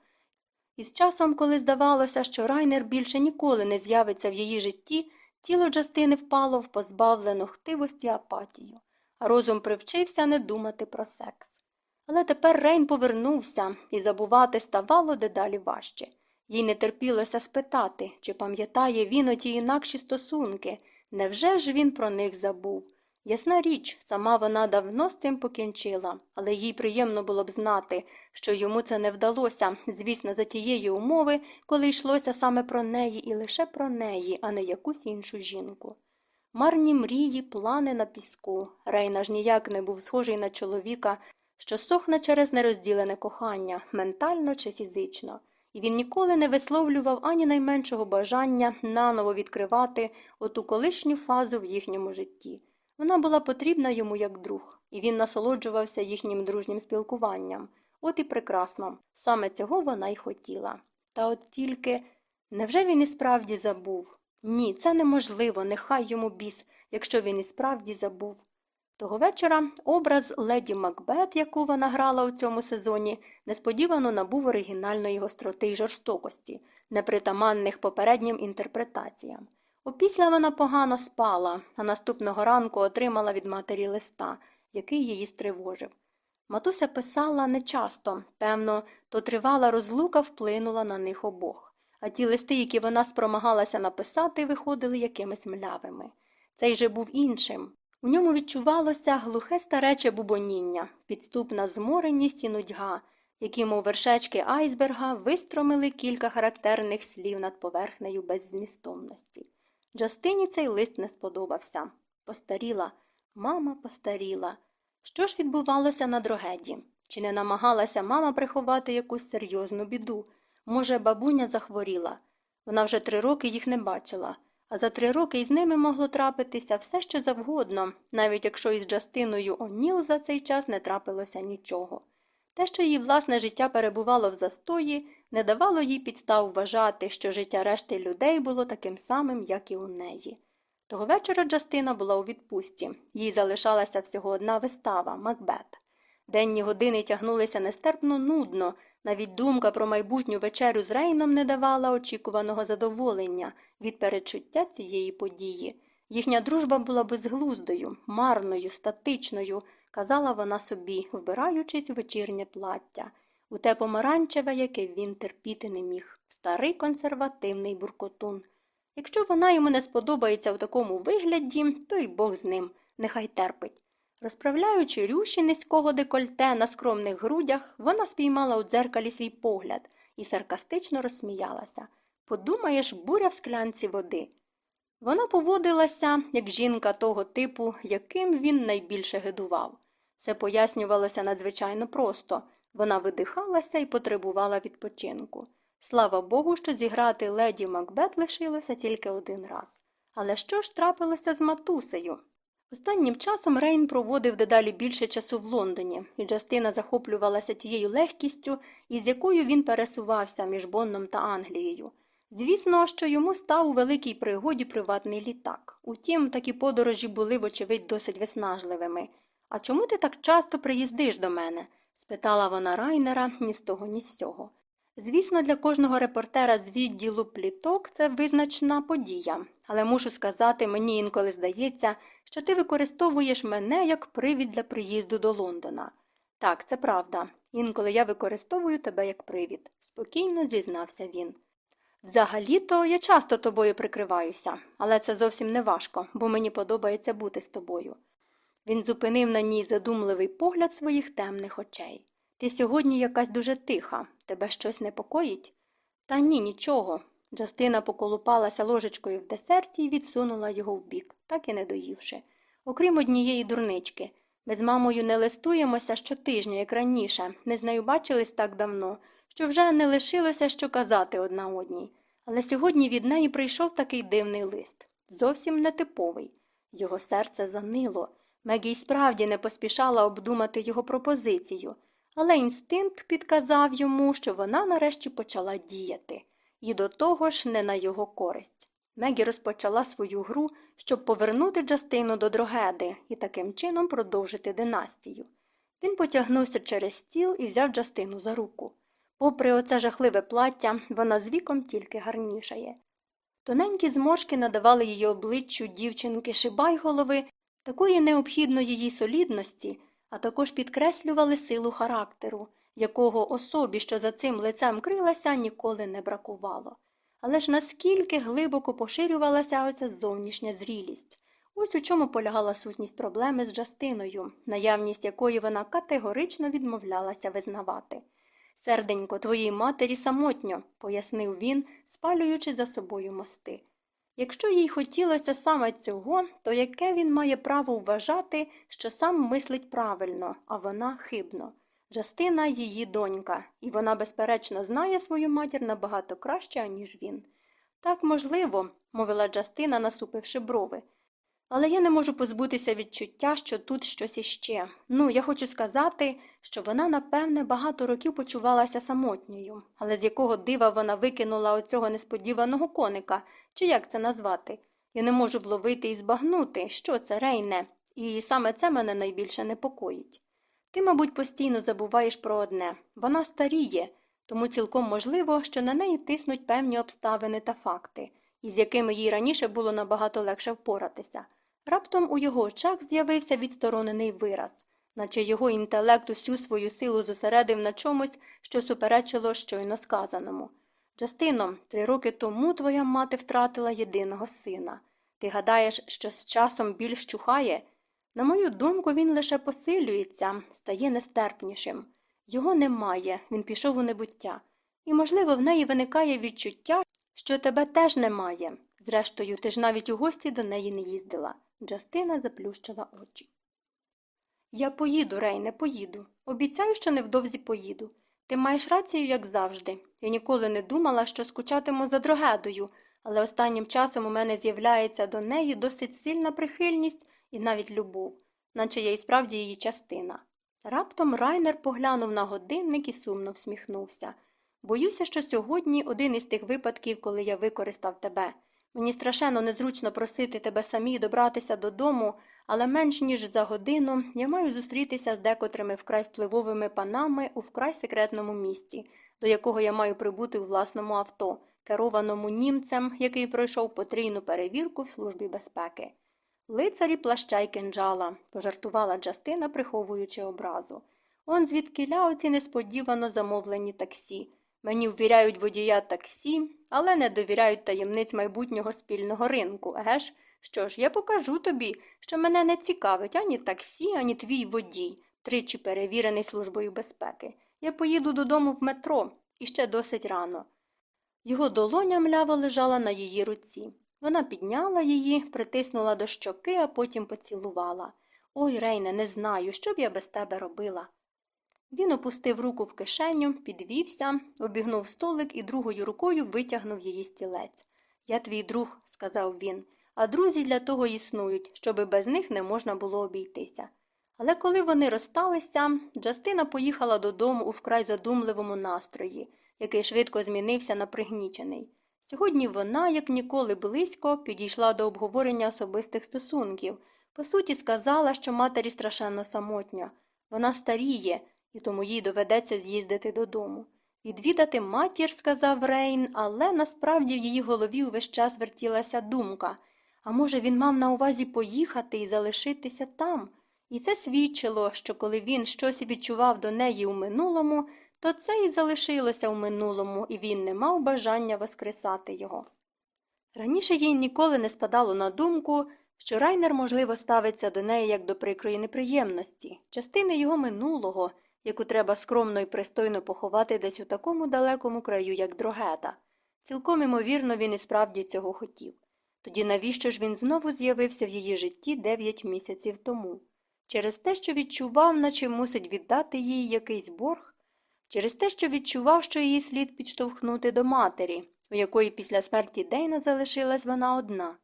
І з часом, коли здавалося, що Райнер більше ніколи не з'явиться в її житті, тіло Джастини впало в позбавлену хтивості апатію, а розум привчився не думати про секс. Але тепер Рейн повернувся, і забувати ставало дедалі важче. Їй не терпілося спитати, чи пам'ятає він оті інакші стосунки, невже ж він про них забув? Ясна річ, сама вона давно з цим покінчила, але їй приємно було б знати, що йому це не вдалося, звісно, за тієї умови, коли йшлося саме про неї і лише про неї, а не якусь іншу жінку. Марні мрії, плани на піску. Рейна ж ніяк не був схожий на чоловіка, що сохне через нерозділене кохання, ментально чи фізично, і він ніколи не висловлював ані найменшого бажання наново відкривати оту колишню фазу в їхньому житті. Вона була потрібна йому як друг, і він насолоджувався їхнім дружнім спілкуванням. От і прекрасно, саме цього вона й хотіла. Та от тільки невже він і справді забув? Ні, це неможливо, нехай йому біс, якщо він і справді забув. Того вечора образ леді Макбет, яку вона грала у цьому сезоні, несподівано набув оригінальної гостроти й жорстокості, непритаманних попереднім інтерпретаціям. Опісля вона погано спала, а наступного ранку отримала від матері листа, який її стривожив. Матуся писала нечасто, певно, то тривала розлука вплинула на них обох, а ті листи, які вона спромагалася написати, виходили якимись млявими. Цей же був іншим. У ньому відчувалося глухе старече бубоніння, підступна змореність і нудьга, які, мов вершечки айсберга, вистромили кілька характерних слів над поверхнею беззмістовності. Джастині цей лист не сподобався. Постаріла, мама постаріла. Що ж відбувалося на дрогеді? Чи не намагалася мама приховати якусь серйозну біду? Може, бабуня захворіла. Вона вже три роки їх не бачила, а за три роки із ними могло трапитися все, що завгодно, навіть якщо із Джастиною О'Ніл за цей час не трапилося нічого. Те, що її власне життя перебувало в застої, не давало їй підстав вважати, що життя решти людей було таким самим, як і у неї. Того вечора Джастина була у відпустці, їй залишалася всього одна вистава Макбет. Денні години тягнулися нестерпно нудно, навіть думка про майбутню вечерю з Рейном не давала очікуваного задоволення від перечуття цієї події. Їхня дружба була безглуздою, марною, статичною, казала вона собі, вбираючись у вечірнє плаття, у те помаранчеве, яке він терпіти не міг, старий консервативний буркотун. Якщо вона йому не сподобається в такому вигляді, то й Бог з ним, нехай терпить. Розправляючи рюші низького декольте на скромних грудях, вона спіймала у дзеркалі свій погляд і саркастично розсміялася. Подумаєш, буря в склянці води. Вона поводилася, як жінка того типу, яким він найбільше гидував. Все пояснювалося надзвичайно просто вона видихалася і потребувала відпочинку. Слава Богу, що зіграти леді Макбет лишилося тільки один раз. Але що ж трапилося з матусею? Останнім часом Рейн проводив дедалі більше часу в Лондоні, і Джастина захоплювалася тією легкістю, із якою він пересувався між Бонном та Англією. Звісно, що йому став у великій пригоді приватний літак. Утім, такі подорожі були, вочевидь, досить виснажливими. А чому ти так часто приїздиш до мене? спитала вона Райнера ні з того, ні з сього. Звісно, для кожного репортера з відділу пліток це визначна подія, але мушу сказати, мені інколи здається, що ти використовуєш мене як привід для приїзду до Лондона. Так, це правда. Інколи я використовую тебе як привід, спокійно зізнався він. Взагалі-то я часто тобою прикриваюся, але це зовсім не важко, бо мені подобається бути з тобою. Він зупинив на ній задумливий погляд своїх темних очей. Ти сьогодні якась дуже тиха, тебе щось непокоїть? Та ні, нічого. Джастина поколупалася ложечкою в десерті і відсунула його вбік, так і не доївши. Окрім однієї дурнички. Ми з мамою не листуємося щотижня, як раніше. Ми з нею бачились так давно, що вже не лишилося що казати одна одній. Але сьогодні від неї прийшов такий дивний лист. Зовсім нетиповий. Його серце занило. Мегі справді не поспішала обдумати його пропозицію, але інстинкт підказав йому, що вона нарешті почала діяти, і до того ж не на його користь. Мегі розпочала свою гру, щоб повернути Джастину до дрогеди і таким чином продовжити династію. Він потягнувся через стіл і взяв Джастину за руку. Попри оце жахливе плаття, вона з віком тільки гарнішає. Тоненькі зморшки надавали її обличчю дівчинки шибай голови такої необхідної її солідності, а також підкреслювали силу характеру, якого особі, що за цим лицем крилася, ніколи не бракувало. Але ж наскільки глибоко поширювалася оця зовнішня зрілість. Ось у чому полягала сутність проблеми з Джастиною, наявність якої вона категорично відмовлялася визнавати. Серденько, твоїй матері самотньо, пояснив він, спалюючи за собою мости. Якщо їй хотілося саме цього, то яке він має право вважати, що сам мислить правильно, а вона хибно. Джастина її донька, і вона, безперечно, знає свою матір набагато краще, аніж він. Так, можливо, мовила Джастина, насупивши брови. Але я не можу позбутися відчуття, що тут щось іще. Ну, я хочу сказати, що вона, напевне, багато років почувалася самотньою, але з якого дива вона викинула оцього несподіваного коника, чи як це назвати? Я не можу вловити і збагнути, що це рейне, і саме це мене найбільше непокоїть. Ти, мабуть, постійно забуваєш про одне вона старіє, тому цілком можливо, що на неї тиснуть певні обставини та факти, із якими їй раніше було набагато легше впоратися. Раптом у його очах з'явився відсторонений вираз, наче його інтелект усю свою силу зосередив на чомусь, що суперечило щойно сказаному. Джастино, три роки тому твоя мати втратила єдиного сина. Ти гадаєш, що з часом біль вщухає? На мою думку, він лише посилюється, стає нестерпнішим. Його немає, він пішов у небуття. І, можливо, в неї виникає відчуття, що тебе теж немає. Зрештою, ти ж навіть у гості до неї не їздила. Джастина заплющила очі. Я поїду, Рейне, поїду. Обіцяю, що невдовзі поїду. Ти маєш рацію, як завжди. Я ніколи не думала, що скучатиму за дрогедою, але останнім часом у мене з'являється до неї досить сильна прихильність і навіть любов, наче я і справді її частина. Раптом Райнер поглянув на годинник і сумно всміхнувся. Боюся, що сьогодні один із тих випадків, коли я використав тебе. Мені страшенно незручно просити тебе самі добратися додому, але менш ніж за годину я маю зустрітися з декотрими вкрай впливовими панами у вкрай секретному місці, до якого я маю прибути у власному авто, керованому німцем, який пройшов потрійну перевірку в службі безпеки. Лицарі плаща й кинджала, пожартувала Джастина, приховуючи образу. Он звідкиля оці несподівано замовлені таксі. Мені ввіряють водія таксі, але не довіряють таємниць майбутнього спільного ринку, еге ж? Що ж, я покажу тобі, що мене не цікавить ані таксі, ані твій водій, тричі перевірений службою безпеки. Я поїду додому в метро, і ще досить рано. Його долоня мляво лежала на її руці. Вона підняла її, притиснула до щоки, а потім поцілувала. Ой, Рейне, не знаю, що б я без тебе робила. Він опустив руку в кишеню, підвівся, обігнув столик і другою рукою витягнув її стілець. Я твій друг, сказав він, а друзі для того існують, щоби без них не можна було обійтися. Але коли вони розсталися, Джастина поїхала додому у вкрай задумливому настрої, який швидко змінився на пригнічений. Сьогодні вона, як ніколи близько, підійшла до обговорення особистих стосунків. По суті, сказала, що матері страшенно самотня. Вона старіє, і тому їй доведеться з'їздити додому. Відвідати матір, сказав Рейн, але насправді в її голові увесь час вертілася думка а може, він мав на увазі поїхати і залишитися там. І це свідчило, що коли він щось відчував до неї у минулому, то це і залишилося у минулому, і він не мав бажання воскресати його. Раніше їй ніколи не спадало на думку, що Райнер, можливо, ставиться до неї як до прикрої неприємності, частини його минулого, яку треба скромно і пристойно поховати десь у такому далекому краю, як дрогета. Цілком імовірно, він і справді цього хотів. Тоді навіщо ж він знову з'явився в її житті дев'ять місяців тому? Через те, що відчував, наче мусить віддати їй якийсь борг, через те, що відчував, що її слід підштовхнути до матері, у якої після смерті Дейна залишилась вона одна.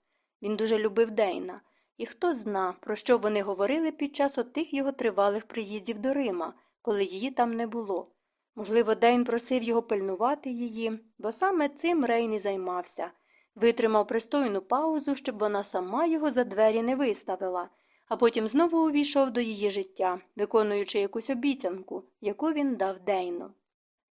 Він дуже любив Дейна, і хто зна, про що вони говорили під час отих його тривалих приїздів до Рима, коли її там не було. Можливо, Дейн просив його пильнувати її, бо саме цим Рейн і займався. Витримав пристойну паузу, щоб вона сама його за двері не виставила, а потім знову увійшов до її життя, виконуючи якусь обіцянку, яку він дав Дейну.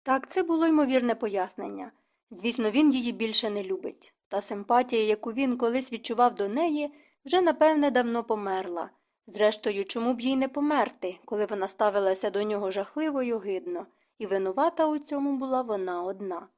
Так, це було ймовірне пояснення. Звісно, він її більше не любить. Та симпатія, яку він колись відчував до неї, вже, напевне, давно померла. Зрештою, чому б їй не померти, коли вона ставилася до нього жахливо й огидно, і винувата у цьому була вона одна.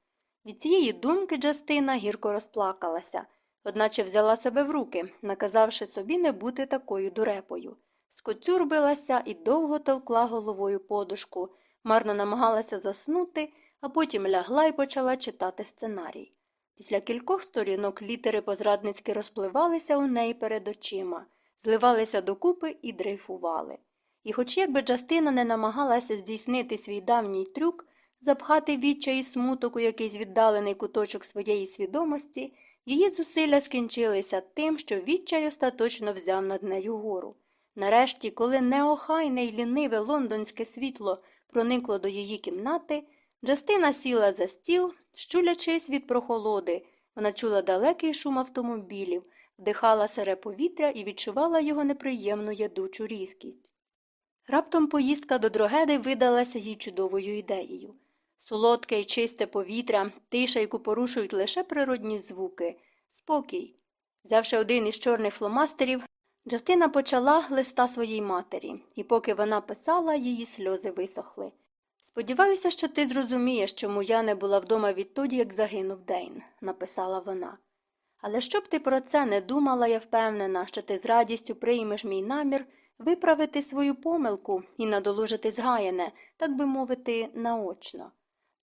Від цієї думки Джастина гірко розплакалася, одначе взяла себе в руки, наказавши собі не бути такою дурепою. Скоцюрбилася і довго товкла головою подушку, марно намагалася заснути, а потім лягла і почала читати сценарій. Після кількох сторінок літери позрадницьки розпливалися у неї перед очима, зливалися докупи і дрейфували. І, хоч якби Джастина не намагалася здійснити свій давній трюк, запхати відчай і смуток у якийсь віддалений куточок своєї свідомості, її зусилля скінчилися тим, що відчай остаточно взяв над нею гору. Нарешті, коли неохайне й ліниве лондонське світло проникло до її кімнати, Джастина сіла за стіл, щулячись від прохолоди. Вона чула далекий шум автомобілів, вдихала сире повітря і відчувала його неприємну ядучу різкість. Раптом поїздка до дрогеди видалася їй чудовою ідеєю. Солодке й чисте повітря, тиша, яку порушують лише природні звуки, спокій. Взявши один із чорних фломастерів, Джастина почала листа своїй матері, і поки вона писала, її сльози висохли. Сподіваюся, що ти зрозумієш, чому я не була вдома відтоді, як загинув Дейн, написала вона. Але щоб ти про це не думала, я впевнена, що ти з радістю приймеш мій намір виправити свою помилку і надолужити згаяне, так би мовити, наочно.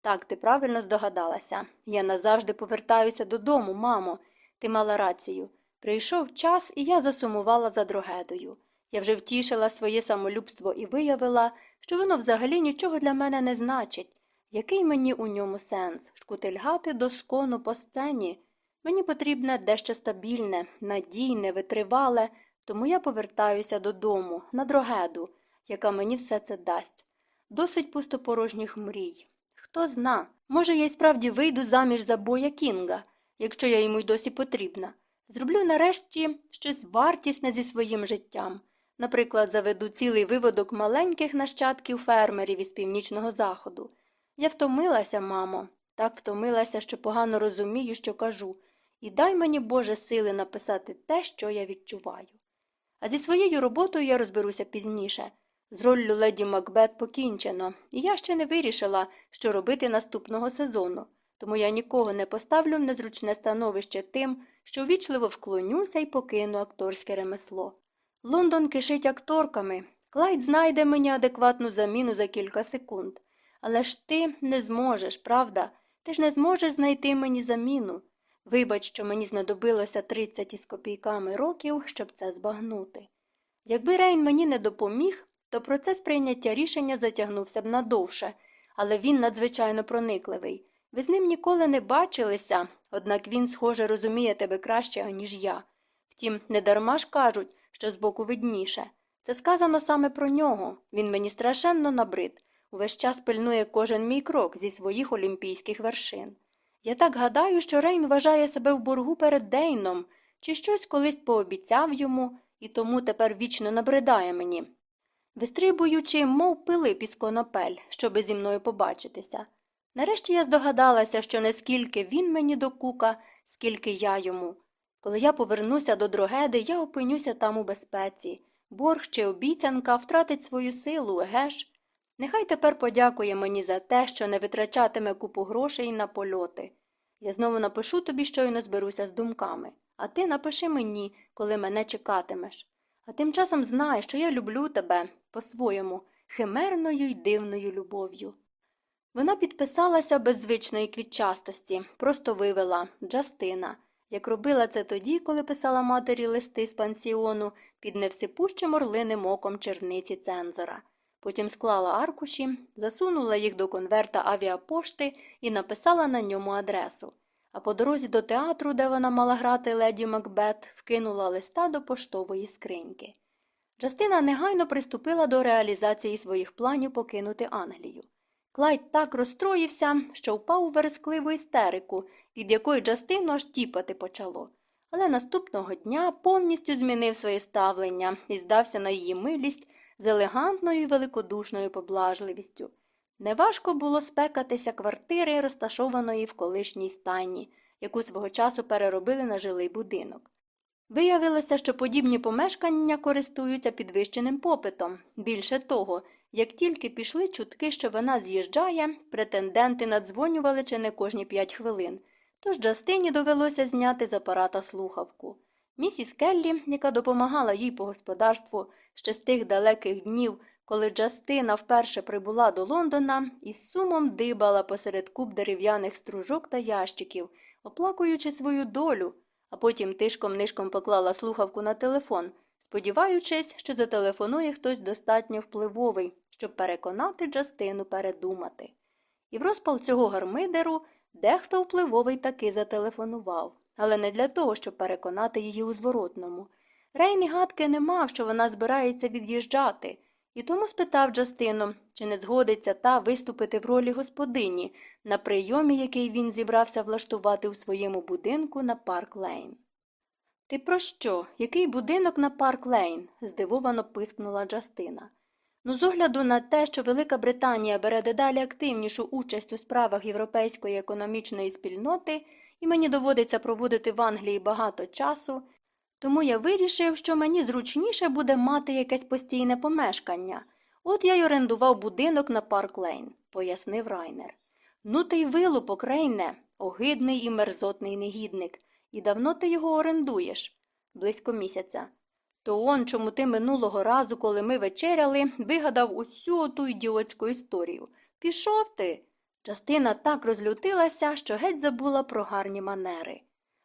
Так, ти правильно здогадалася. Я назавжди повертаюся додому, мамо. Ти мала рацію. Прийшов час, і я засумувала за дрогедою. Я вже втішила своє самолюбство і виявила, що воно взагалі нічого для мене не значить. Який мені у ньому сенс шкутильгати до скону по сцені? Мені потрібне дещо стабільне, надійне, витривале, тому я повертаюся додому, на дрогеду, яка мені все це дасть. Досить пустопорожніх мрій. Хто зна, може, я й справді вийду заміж за боя Кінга, якщо я йому й досі потрібна. Зроблю нарешті щось вартісне зі своїм життям. Наприклад, заведу цілий виводок маленьких нащадків фермерів із північного заходу. Я втомилася, мамо. Так втомилася, що погано розумію, що кажу, і дай мені, Боже, сили написати те, що я відчуваю. А зі своєю роботою я розберуся пізніше. З роллю леді Макбет покінчено, і я ще не вирішила, що робити наступного сезону, тому я нікого не поставлю в незручне становище тим, що ввічливо вклонюся і покину акторське ремесло. Лондон кишить акторками. Клайд знайде мені адекватну заміну за кілька секунд. Але ж ти не зможеш, правда? Ти ж не зможеш знайти мені заміну. Вибач, що мені знадобилося 30 із копійками років, щоб це збагнути. Якби Рейн мені не допоміг, то процес прийняття рішення затягнувся б надовше, але він надзвичайно проникливий. Ви з ним ніколи не бачилися, однак він, схоже, розуміє тебе краще, аніж я. Втім, недарма ж кажуть, що збоку видніше. Це сказано саме про нього. Він мені страшенно набрид. Увесь час пильнує кожен мій крок зі своїх олімпійських вершин. Я так гадаю, що Рейн вважає себе в боргу перед Дейном, чи щось колись пообіцяв йому і тому тепер вічно набридає мені. Вистрибуючи, мов пили пісконопель, щоби зі мною побачитися. Нарешті я здогадалася, що не скільки він мені докука, скільки я йому. Коли я повернуся до дрогеди, я опинюся там у безпеці. Борг чи обіцянка втратить свою силу, геш? Нехай тепер подякує мені за те, що не витрачатиме купу грошей на польоти. Я знову напишу тобі, щойно зберуся з думками, а ти напиши мені, коли мене чекатимеш. А тим часом знай, що я люблю тебе по-своєму, химерною й дивною любов'ю. Вона підписалася без звичної квітчастості, просто вивела Джастина, як робила це тоді, коли писала матері листи з пансіону під невсипущим орлиним оком черниці цензора. Потім склала аркуші, засунула їх до конверта авіапошти і написала на ньому адресу. А по дорозі до театру, де вона мала грати леді Макбет, вкинула листа до поштової скриньки. Джастина негайно приступила до реалізації своїх планів покинути Англію. Клайд так розстроївся, що впав у верескливу істерику, від якої Джастину аж тіпати почало. Але наступного дня повністю змінив своє ставлення і здався на її милість з елегантною великодушною поблажливістю. Неважко було спекатися квартири, розташованої в колишній стайні, яку свого часу переробили на жилий будинок. Виявилося, що подібні помешкання користуються підвищеним попитом. Більше того, як тільки пішли чутки, що вона з'їжджає, претенденти надзвонювали чи не кожні п'ять хвилин, тож Джастині довелося зняти з апарата слухавку. Місіс Келлі, яка допомагала їй по господарству ще з тих далеких днів, коли Джастина вперше прибула до Лондона, із сумом дибала посеред куб дерев'яних стружок та ящиків, оплакуючи свою долю, а потім тишком нишком поклала слухавку на телефон, сподіваючись, що зателефонує хтось достатньо впливовий, щоб переконати Джастину передумати. І в розпал цього гармидеру дехто впливовий таки зателефонував, але не для того, щоб переконати її у зворотному. Рейні гадки не мав, що вона збирається від'їжджати, і тому спитав Джастину, чи не згодиться та виступити в ролі господині на прийомі, який він зібрався влаштувати у своєму будинку на Парк Лейн. Ти про що? Який будинок на Парк Лейн? здивовано пискнула Джастина. Ну, з огляду на те, що Велика Британія бере дедалі активнішу участь у справах європейської економічної спільноти, і мені доводиться проводити в Англії багато часу, тому я вирішив, що мені зручніше буде мати якесь постійне помешкання. От я й орендував будинок на Парк Лейн, пояснив Райнер. Ну ти й вилупок, Рейне, огидний і мерзотний негідник. І давно ти його орендуєш? Близько місяця. То он чому ти минулого разу, коли ми вечеряли, вигадав усю ту ідіотську історію. Пішов ти. Частина так розлютилася, що геть забула про гарні манери.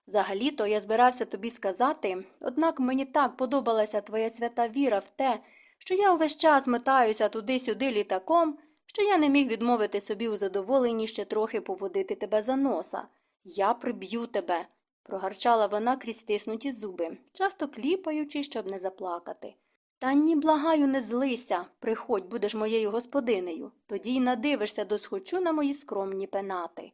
Взагалі-то я збирався тобі сказати, однак мені так подобалася твоя свята віра в те, що я увесь час метаюся туди-сюди літаком, що я не міг відмовити собі у задоволенні ще трохи поводити тебе за носа. Я приб'ю тебе, прогарчала вона крізь стиснуті зуби, часто кліпаючи, щоб не заплакати. Та ні, благаю, не злися, приходь, будеш моєю господинею, тоді й надивишся досхочу на мої скромні пенати.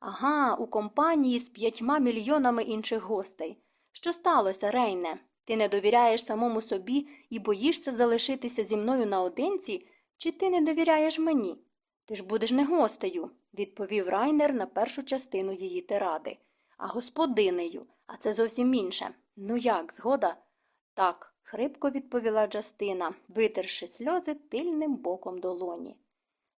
Ага, у компанії з п'ятьма мільйонами інших гостей. Що сталося, Рейне? Ти не довіряєш самому собі і боїшся залишитися зі мною наодинці, чи ти не довіряєш мені? Ти ж будеш не гостею. відповів Райнер на першу частину її тиради. А господинею, а це зовсім інше. Ну як, згода? Так, хрипко відповіла Джастина, витерши сльози тильним боком долоні.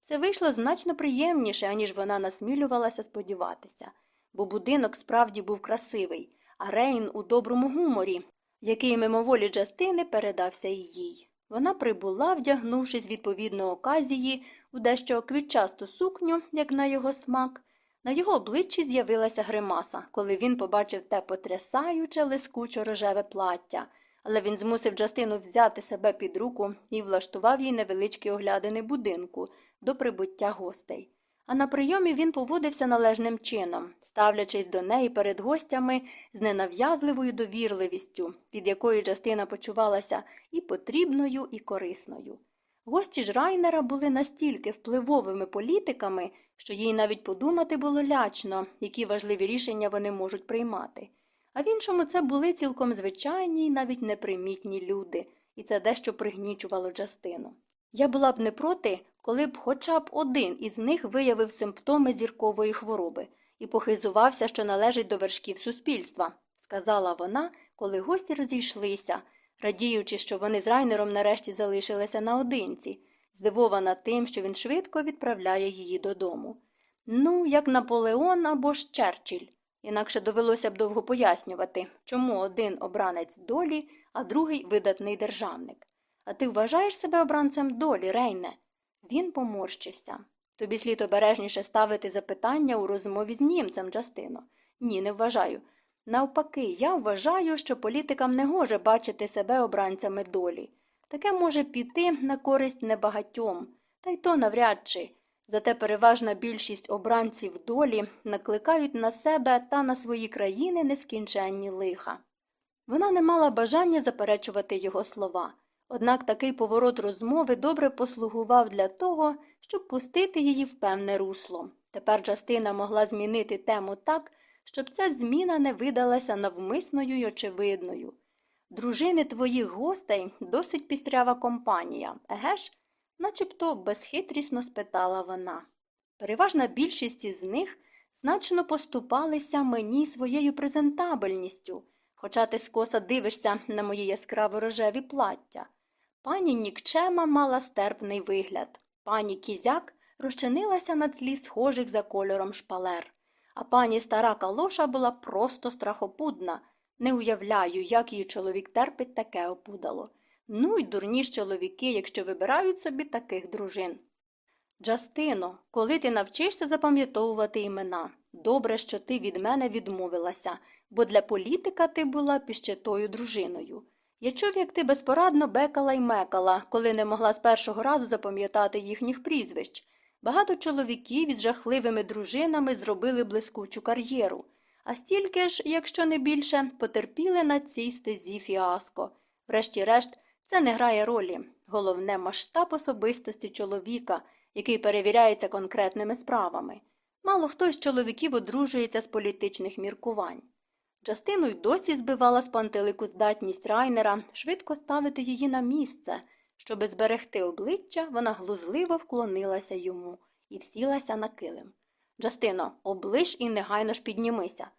Все вийшло значно приємніше, аніж вона насмілювалася сподіватися, бо будинок справді був красивий, а Рейн у доброму гуморі, який мимоволі Джастини передався і їй. Вона прибула, вдягнувшись відповідно оказії у дещо квітчасту сукню, як на його смак. На його обличчі з'явилася гримаса, коли він побачив те потрясаюче лискучо рожеве плаття, але він змусив Джастину взяти себе під руку і влаштував їй невеличкі оглядини будинку до прибуття гостей. А на прийомі він поводився належним чином, ставлячись до неї перед гостями з ненав'язливою довірливістю, від якої частина почувалася і потрібною, і корисною. Гості ж Райнера були настільки впливовими політиками, що їй навіть подумати було лячно, які важливі рішення вони можуть приймати. А в іншому це були цілком звичайні й навіть непримітні люди, і це дещо пригнічувало Джастину. Я була б не проти, коли б хоча б один із них виявив симптоми зіркової хвороби і похизувався, що належить до вершків суспільства, сказала вона, коли гості розійшлися, радіючи, що вони з Райнером нарешті залишилися наодинці, здивована тим, що він швидко відправляє її додому. Ну, як Наполеон або ж Черчилль. Інакше довелося б довго пояснювати, чому один обранець долі, а другий видатний державник. А ти вважаєш себе обранцем долі, Рейне? Він поморщився. Тобі слід обережніше ставити запитання у розмові з німцем, Джастино. Ні, не вважаю. Навпаки, я вважаю, що політикам не гоже бачити себе обранцями долі. Таке може піти на користь небагатьом, та й то навряд чи. Зате переважна більшість обранців долі накликають на себе та на свої країни нескінченні лиха. Вона не мала бажання заперечувати його слова. Однак такий поворот розмови добре послугував для того, щоб пустити її в певне русло. Тепер частина могла змінити тему так, щоб ця зміна не видалася навмисною й очевидною. Дружини твоїх гостей досить пістрява компанія, еге ж? Начебто безхитрісно спитала вона. Переважна більшість із них значно поступалися мені своєю презентабельністю, хоча ти скоса дивишся на мої яскраво рожеві плаття. Пані Нікчема мала стерпний вигляд. Пані Кізяк розчинилася на тлі схожих за кольором шпалер, а пані стара калоша була просто страхопудна. Не уявляю, як її чоловік терпить таке опудало. Ну й дурні ж чоловіки, якщо вибирають собі таких дружин. Джастино, коли ти навчишся запам'ятовувати імена, добре, що ти від мене відмовилася, бо для політика ти була піщетою дружиною. Я чув, як ти безпорадно бекала й мекала, коли не могла з першого разу запам'ятати їхніх прізвищ. Багато чоловіків із жахливими дружинами зробили блискучу кар'єру, а стільки ж, якщо не більше, потерпіли на цій стезі фіаско. Врешті-решт, це не грає ролі. Головне масштаб особистості чоловіка, який перевіряється конкретними справами. Мало хто з чоловіків одружується з політичних міркувань. Частину й досі збивала з пантелику здатність Райнера швидко ставити її на місце. Щоби зберегти обличчя, вона глузливо вклонилася йому і всілася на килим. Джастино, оближ і негайно ж піднімися.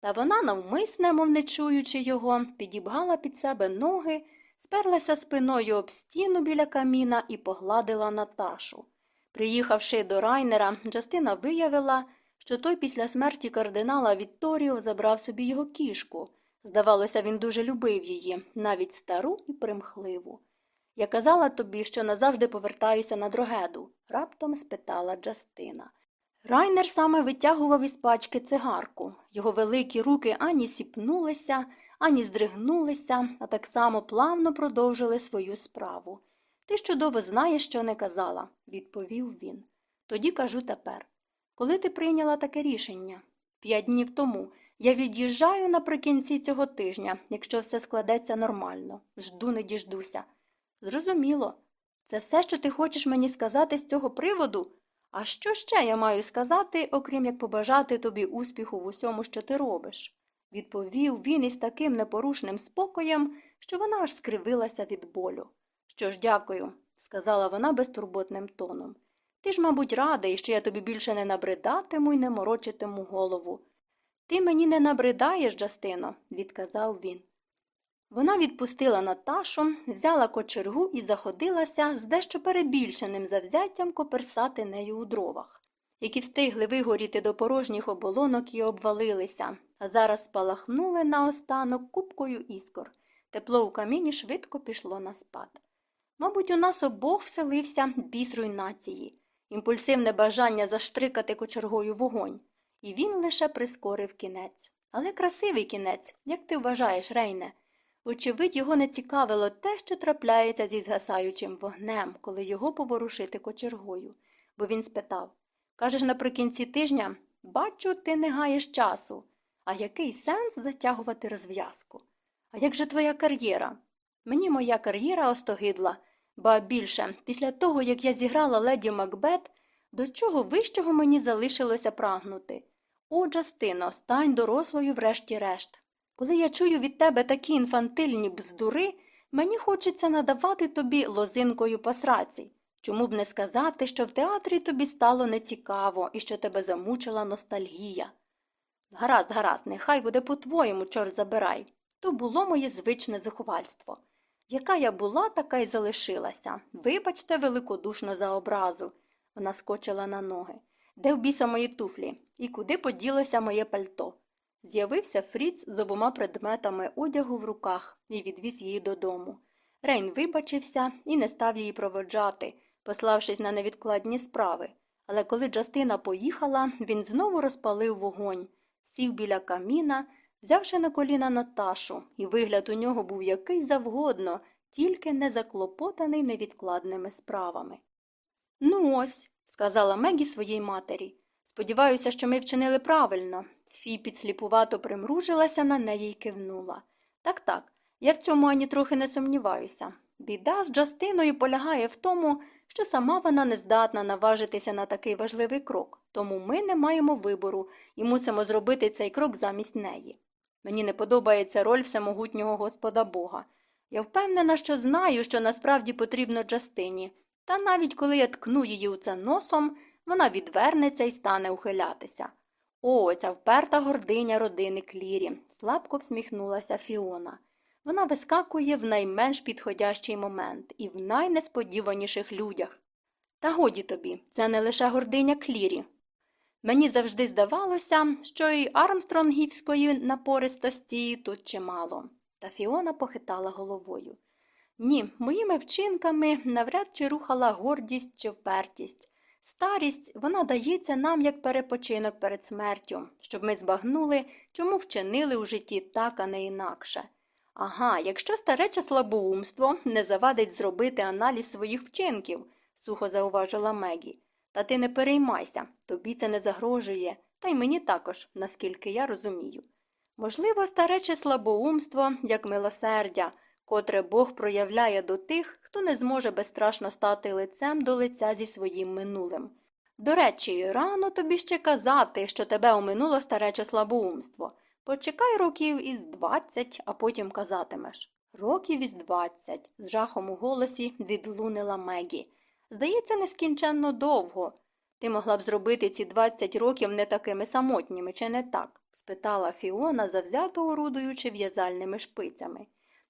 Та вона, навмисне, мов не чуючи його, підібгала під себе ноги, сперлася спиною об стіну біля каміна і погладила Наташу. Приїхавши до Райнера, Джастина виявила, що той після смерті кардинала Вітторіо забрав собі його кішку. Здавалося, він дуже любив її, навіть стару і примхливу. Я казала тобі, що назавжди повертаюся на дрогеду, раптом спитала Джастина. Райнер саме витягував із пачки цигарку. Його великі руки ані сіпнулися, ані здригнулися, а так само плавно продовжили свою справу. Ти чудово знаєш, що не казала, відповів він. Тоді кажу тепер. Коли ти прийняла таке рішення? П'ять днів тому. Я від'їжджаю наприкінці цього тижня, якщо все складеться нормально. Жду не діждуся. Зрозуміло. Це все, що ти хочеш мені сказати з цього приводу? А що ще я маю сказати, окрім як побажати тобі успіху в усьому, що ти робиш? відповів він із таким непорушним спокоєм, що вона аж скривилася від болю. Що ж, дякую, сказала вона безтурботним тоном. Ти ж, мабуть, радий, що я тобі більше не набридатиму і не морочитиму голову. Ти мені не набридаєш, Джастино, відказав він. Вона відпустила Наташу, взяла кочергу і заходилася з дещо перебільшеним завзяттям коперсати нею у дровах, які встигли вигоріти до порожніх оболонок і обвалилися, а зараз спалахнули наостанок купкою іскор. Тепло у каміні швидко пішло на спад. Мабуть, у нас обох вселився біс руйнації, імпульсивне бажання заштрикати кочергою вогонь, і він лише прискорив кінець. Але красивий кінець, як ти вважаєш, Рейне. Вочевидь, його не цікавило те, що трапляється зі згасаючим вогнем, коли його поворушити кочергою, бо він спитав Кажеш, наприкінці тижня бачу, ти не гаєш часу. А який сенс затягувати розв'язку? А як же твоя кар'єра? Мені моя кар'єра остогидла, ба більше, після того, як я зіграла леді Макбет, до чого вищого мені залишилося прагнути. О, Джастино, стань дорослою врешті-решт. Коли я чую від тебе такі інфантильні бздури, мені хочеться надавати тобі лозинкою посраці. Чому б не сказати, що в театрі тобі стало нецікаво і що тебе замучила ностальгія? Гаразд, гаразд, нехай буде по-твоєму, чорт забирай. То було моє звичне зухвальство. Яка я була, така й залишилася. Вибачте великодушно за образу. Вона скочила на ноги. Де в біса мої туфлі? І куди поділося моє пальто? З'явився Фріц з обома предметами одягу в руках і відвіз її додому. Рейн вибачився і не став її проводжати, пославшись на невідкладні справи. Але коли Джастина поїхала, він знову розпалив вогонь, сів біля каміна, взявши на коліна Наташу, і вигляд у нього був який завгодно, тільки не заклопотаний невідкладними справами. Ну ось, сказала Мегі своїй матері. Сподіваюся, що ми вчинили правильно. Фі підсліпувато примружилася на неї й кивнула. Так, так, я в цьому ані трохи не сумніваюся. Біда з Джастиною полягає в тому, що сама вона не здатна наважитися на такий важливий крок, тому ми не маємо вибору і мусимо зробити цей крок замість неї. Мені не подобається роль всемогутнього Господа Бога. Я впевнена, що знаю, що насправді потрібно Джастині, та навіть коли я ткну її у це носом, вона відвернеться і стане ухилятися. О, ця вперта гординя родини Клірі, слабко всміхнулася Фіона. Вона вискакує в найменш підходящий момент і в найнесподіваніших людях. Та годі тобі, це не лише гординя Клірі. Мені завжди здавалося, що й Армстронгівської напористості тут чимало. Та Фіона похитала головою. Ні, моїми вчинками навряд чи рухала гордість чи впертість. Старість вона дається нам як перепочинок перед смертю, щоб ми збагнули, чому вчинили у житті так, а не інакше. Ага, якщо старече слабоумство не завадить зробити аналіз своїх вчинків, сухо зауважила Мегі. Та ти не переймайся, тобі це не загрожує, та й мені також, наскільки я розумію. Можливо, старече слабоумство, як милосердя, котре Бог проявляє до тих, хто не зможе безстрашно стати лицем до лиця зі своїм минулим. До речі, рано тобі ще казати, що тебе оминуло старече слабоумство. Почекай років із двадцять, а потім казатимеш. Років із двадцять, з жахом у голосі відлунила Мегі. Здається, нескінченно довго. Ти могла б зробити ці двадцять років не такими самотніми, чи не так? спитала Фіона, завзято орудуючи в'язальними шпицями.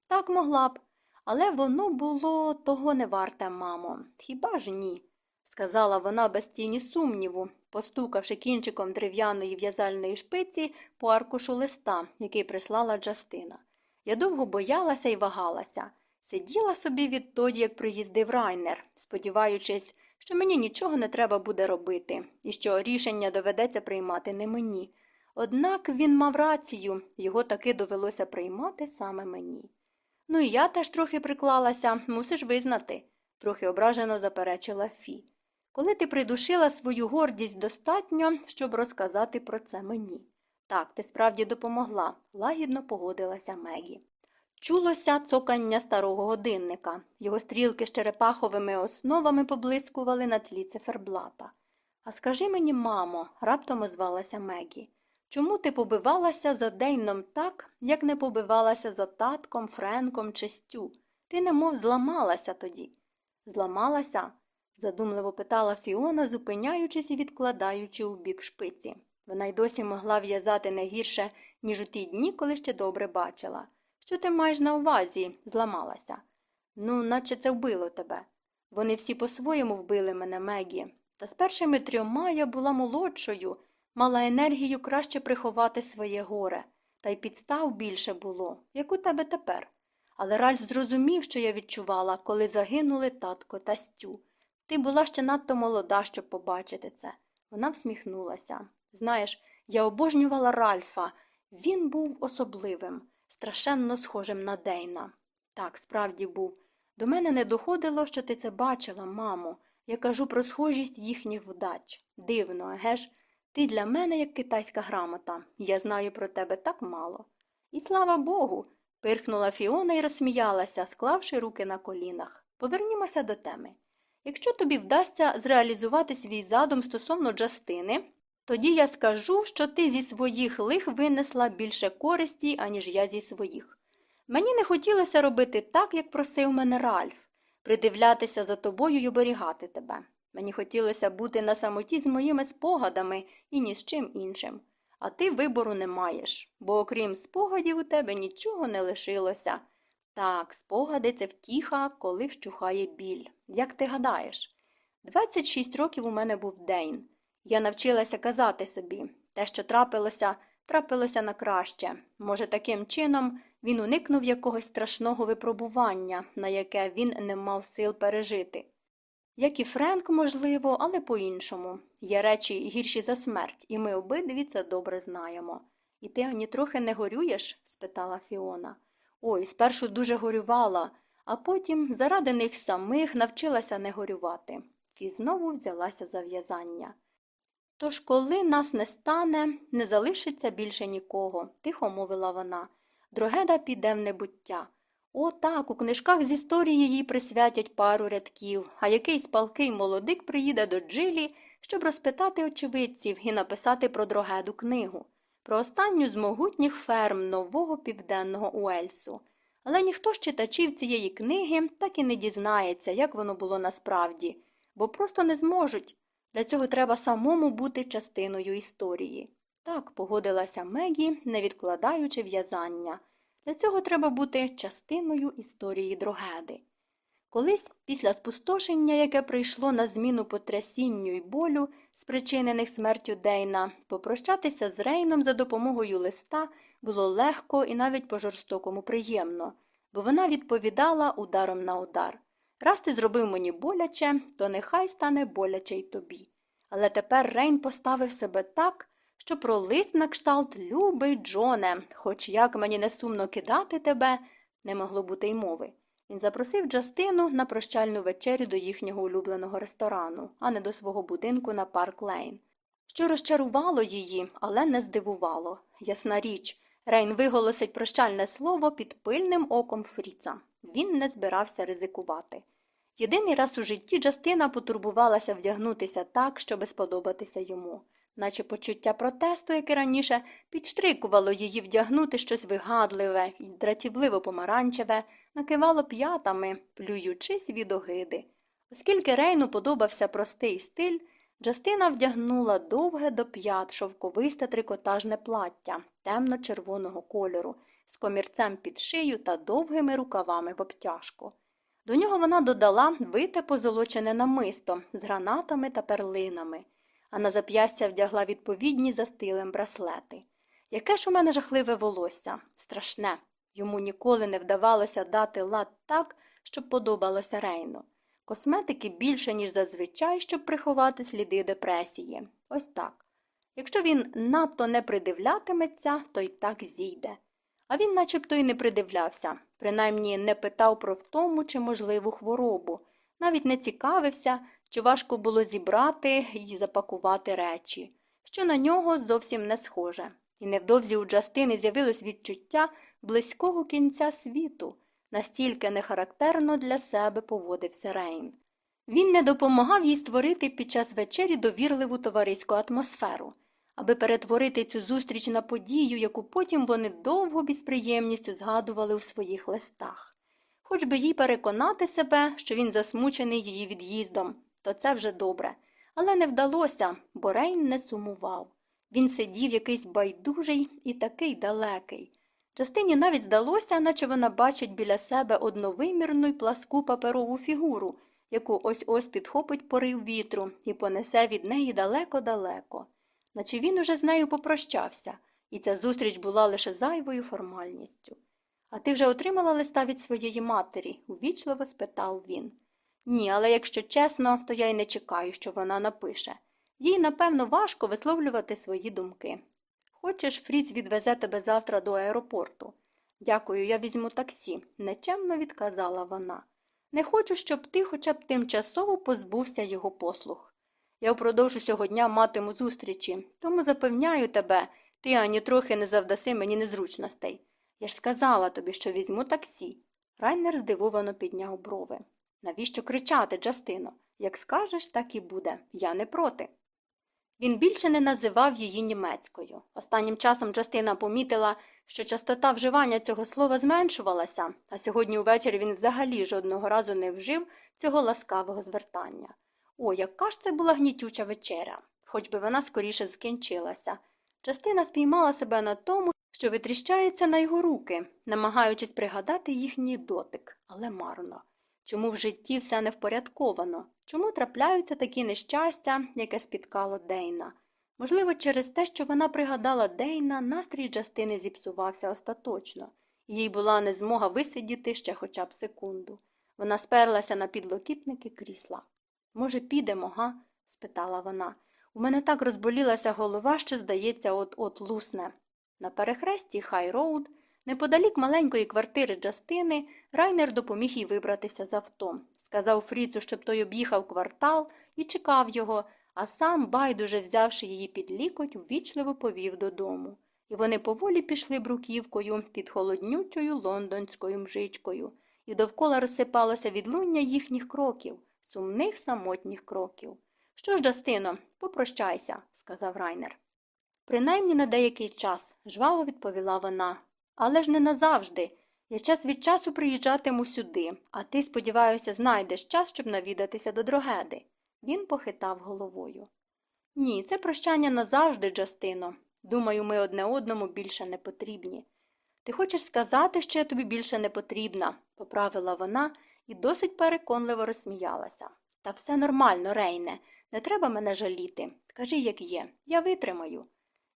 Так могла б, але воно було того не варте, мамо. Хіба ж ні? сказала вона без тіні сумніву, постукавши кінчиком дерев'яної в'язальної шпиці по аркушу листа, який прислала Джастина. Я довго боялася і вагалася. Сиділа собі відтоді, як приїздив Райнер, сподіваючись, що мені нічого не треба буде робити, і що рішення доведеться приймати не мені. Однак він мав рацію, його таки довелося приймати саме мені. Ну і я теж трохи приклалася, мусиш визнати, трохи ображено заперечила Фі. Коли ти придушила свою гордість достатньо, щоб розказати про це мені. Так, ти справді допомогла, лагідно погодилася Мегі. Чулося цокання старого годинника. Його стрілки з черепаховими основами поблискували на тлі циферблата. А скажи мені, мамо, раптом озвалася Мегі, чому ти побивалася за Дейном так, як не побивалася за татком, Френком чи Стю? Ти немов зламалася тоді. Зламалася? задумливо питала Фіона, зупиняючись і відкладаючи у бік шпиці. Вона й досі могла в'язати не гірше, ніж у ті дні, коли ще добре бачила. Що ти маєш на увазі? зламалася. Ну, наче це вбило тебе. Вони всі по-своєму вбили мене, Мегі. Та з першими трьома я була молодшою, мала енергію краще приховати своє горе, та й підстав більше було, як у тебе тепер. Але Ральф зрозумів, що я відчувала, коли загинули татко та стю. Ти була ще надто молода, щоб побачити це. Вона всміхнулася. Знаєш, я обожнювала Ральфа. Він був особливим, страшенно схожим на Дейна. Так, справді був. До мене не доходило, що ти це бачила, мамо. Я кажу про схожість їхніх вдач. Дивно, еге ж? Ти для мене як китайська грамота. Я знаю про тебе так мало. І слава Богу. пирхнула Фіона і розсміялася, склавши руки на колінах. Повернімося до теми. Якщо тобі вдасться зреалізувати свій задум стосовно Джастини, тоді я скажу, що ти зі своїх лих винесла більше користі, аніж я зі своїх. Мені не хотілося робити так, як просив мене Ральф, придивлятися за тобою й оберігати тебе. Мені хотілося бути на самоті з моїми спогадами і ні з чим іншим. А ти вибору не маєш, бо окрім спогадів у тебе нічого не лишилося. Так, спогади це втіха, коли вщухає біль. Як ти гадаєш? 26 років у мене був день. Я навчилася казати собі те, що трапилося, трапилося на краще. Може, таким чином він уникнув якогось страшного випробування, на яке він не мав сил пережити. Як і Френк, можливо, але по-іншому. Є речі гірші за смерть, і ми обидві це добре знаємо. І ти ані трохи не горюєш? спитала Фіона. Ой, спершу дуже горювала, а потім заради них самих навчилася не горювати. Фі знову взялася за в'язання. Тож, коли нас не стане, не залишиться більше нікого, тихо мовила вона. Дрогеда піде в небуття. О, так, у книжках з історії їй присвятять пару рядків, а якийсь палкий молодик приїде до Джилі, щоб розпитати очевидців і написати про дрогеду книгу, про останню з могутніх ферм нового південного Уельсу. Але ніхто з читачів цієї книги так і не дізнається, як воно було насправді, бо просто не зможуть. Для цього треба самому бути частиною історії. Так погодилася Мегі, не відкладаючи в'язання. Для цього треба бути частиною історії дрогеди. Колись, після спустошення, яке прийшло на зміну потрясінню й болю, спричинених смертю Дейна, попрощатися з Рейном за допомогою листа було легко і навіть по жорстокому приємно, бо вона відповідала ударом на удар. Раз ти зробив мені боляче, то нехай стане боляче й тобі. Але тепер Рейн поставив себе так, що про лист на кшталт любий Джоне, хоч як мені не сумно кидати тебе, не могло бути й мови. Він запросив Джастину на прощальну вечерю до їхнього улюбленого ресторану, а не до свого будинку на парк Лейн. Що розчарувало її, але не здивувало. Ясна річ, Рейн виголосить прощальне слово під пильним оком Фріца. Він не збирався ризикувати. Єдиний раз у житті Джастина потурбувалася вдягнутися так, щоби сподобатися йому наче почуття протесту, яке раніше підштрикувало її вдягнути щось вигадливе і дратівливо помаранчеве, накивало п'ятами, плюючись від огиди. Оскільки Рейну подобався простий стиль, Джастина вдягнула довге до п'ят шовковисте трикотажне плаття темно-червоного кольору, з комірцем під шию та довгими рукавами в обтяжку. До нього вона додала вите позолочене намисто з гранатами та перлинами а на зап'ястя вдягла відповідні за стилем браслети. Яке ж у мене жахливе волосся, страшне. Йому ніколи не вдавалося дати лад так, щоб подобалося Рейну. Косметики більше, ніж зазвичай, щоб приховати сліди депресії. Ось так. Якщо він надто не придивлятиметься, то й так зійде. А він начебто й не придивлявся, принаймні не питав про втому чи можливу хворобу, навіть не цікавився, що важко було зібрати і запакувати речі, що на нього зовсім не схоже. І невдовзі у Джастини з'явилось відчуття близького кінця світу, настільки нехарактерно для себе поводився Рейн. Він не допомагав їй створити під час вечері довірливу товариську атмосферу, аби перетворити цю зустріч на подію, яку потім вони довго без приємністю згадували у своїх листах, хоч би їй переконати себе, що він засмучений її від'їздом, то це вже добре. Але не вдалося, бо Рейн не сумував. Він сидів якийсь байдужий і такий далекий. Частині навіть здалося, наче вона бачить біля себе одновимірну й пласку паперову фігуру, яку ось ось підхопить порив вітру і понесе від неї далеко-далеко. Наче він уже з нею попрощався, і ця зустріч була лише зайвою формальністю. А ти вже отримала листа від своєї матері? увічливо спитав він. Ні, але якщо чесно, то я й не чекаю, що вона напише. Їй, напевно, важко висловлювати свої думки. Хочеш, Фріц відвезе тебе завтра до аеропорту. Дякую, я візьму таксі, нечемно відказала вона. Не хочу, щоб ти хоча б тимчасово позбувся його послуг. Я впродовж усього дня матиму зустрічі, тому запевняю тебе, ти ані трохи не завдаси мені незручностей. Я ж сказала тобі, що візьму таксі. Райнер здивовано підняв брови. Навіщо кричати, Джастино? Як скажеш, так і буде. Я не проти. Він більше не називав її німецькою. Останнім часом Джастина помітила, що частота вживання цього слова зменшувалася, а сьогодні увечері він взагалі жодного разу не вжив цього ласкавого звертання. О, яка ж це була гнітюча вечеря, хоч би вона скоріше скінчилася. Частина спіймала себе на тому, що витріщається на його руки, намагаючись пригадати їхній дотик, але марно. Чому в житті все не впорядковано? Чому трапляються такі нещастя, яке спіткало Дейна? Можливо, через те, що вона пригадала Дейна, настрій Джастини зіпсувався остаточно, їй була не змога висидіти ще хоча б секунду. Вона сперлася на підлокітники крісла. Може, підемо, га? спитала вона. У мене так розболілася голова, що, здається, от от лусне. На перехресті Хай Роуд Неподалік маленької квартири Джастини Райнер допоміг їй вибратися з авто. Сказав Фріцу, щоб той об'їхав квартал і чекав його, а сам, байдуже взявши її під лікоть, ввічливо повів додому. І вони поволі пішли бруківкою під холоднючою лондонською мжичкою, і довкола розсипалося відлуння їхніх кроків, сумних самотніх кроків. Що ж, Джастино, попрощайся, сказав Райнер. Принаймні на деякий час, жваво відповіла вона. Але ж не назавжди. Я час від часу приїжджатиму сюди, а ти, сподіваюся, знайдеш час, щоб навідатися до дрогеди. Він похитав головою. Ні, це прощання назавжди, Джастино. Думаю, ми одне одному більше не потрібні. Ти хочеш сказати, що я тобі більше не потрібна, поправила вона і досить переконливо розсміялася. Та все нормально, Рейне, не треба мене жаліти. Кажи, як є, я витримаю.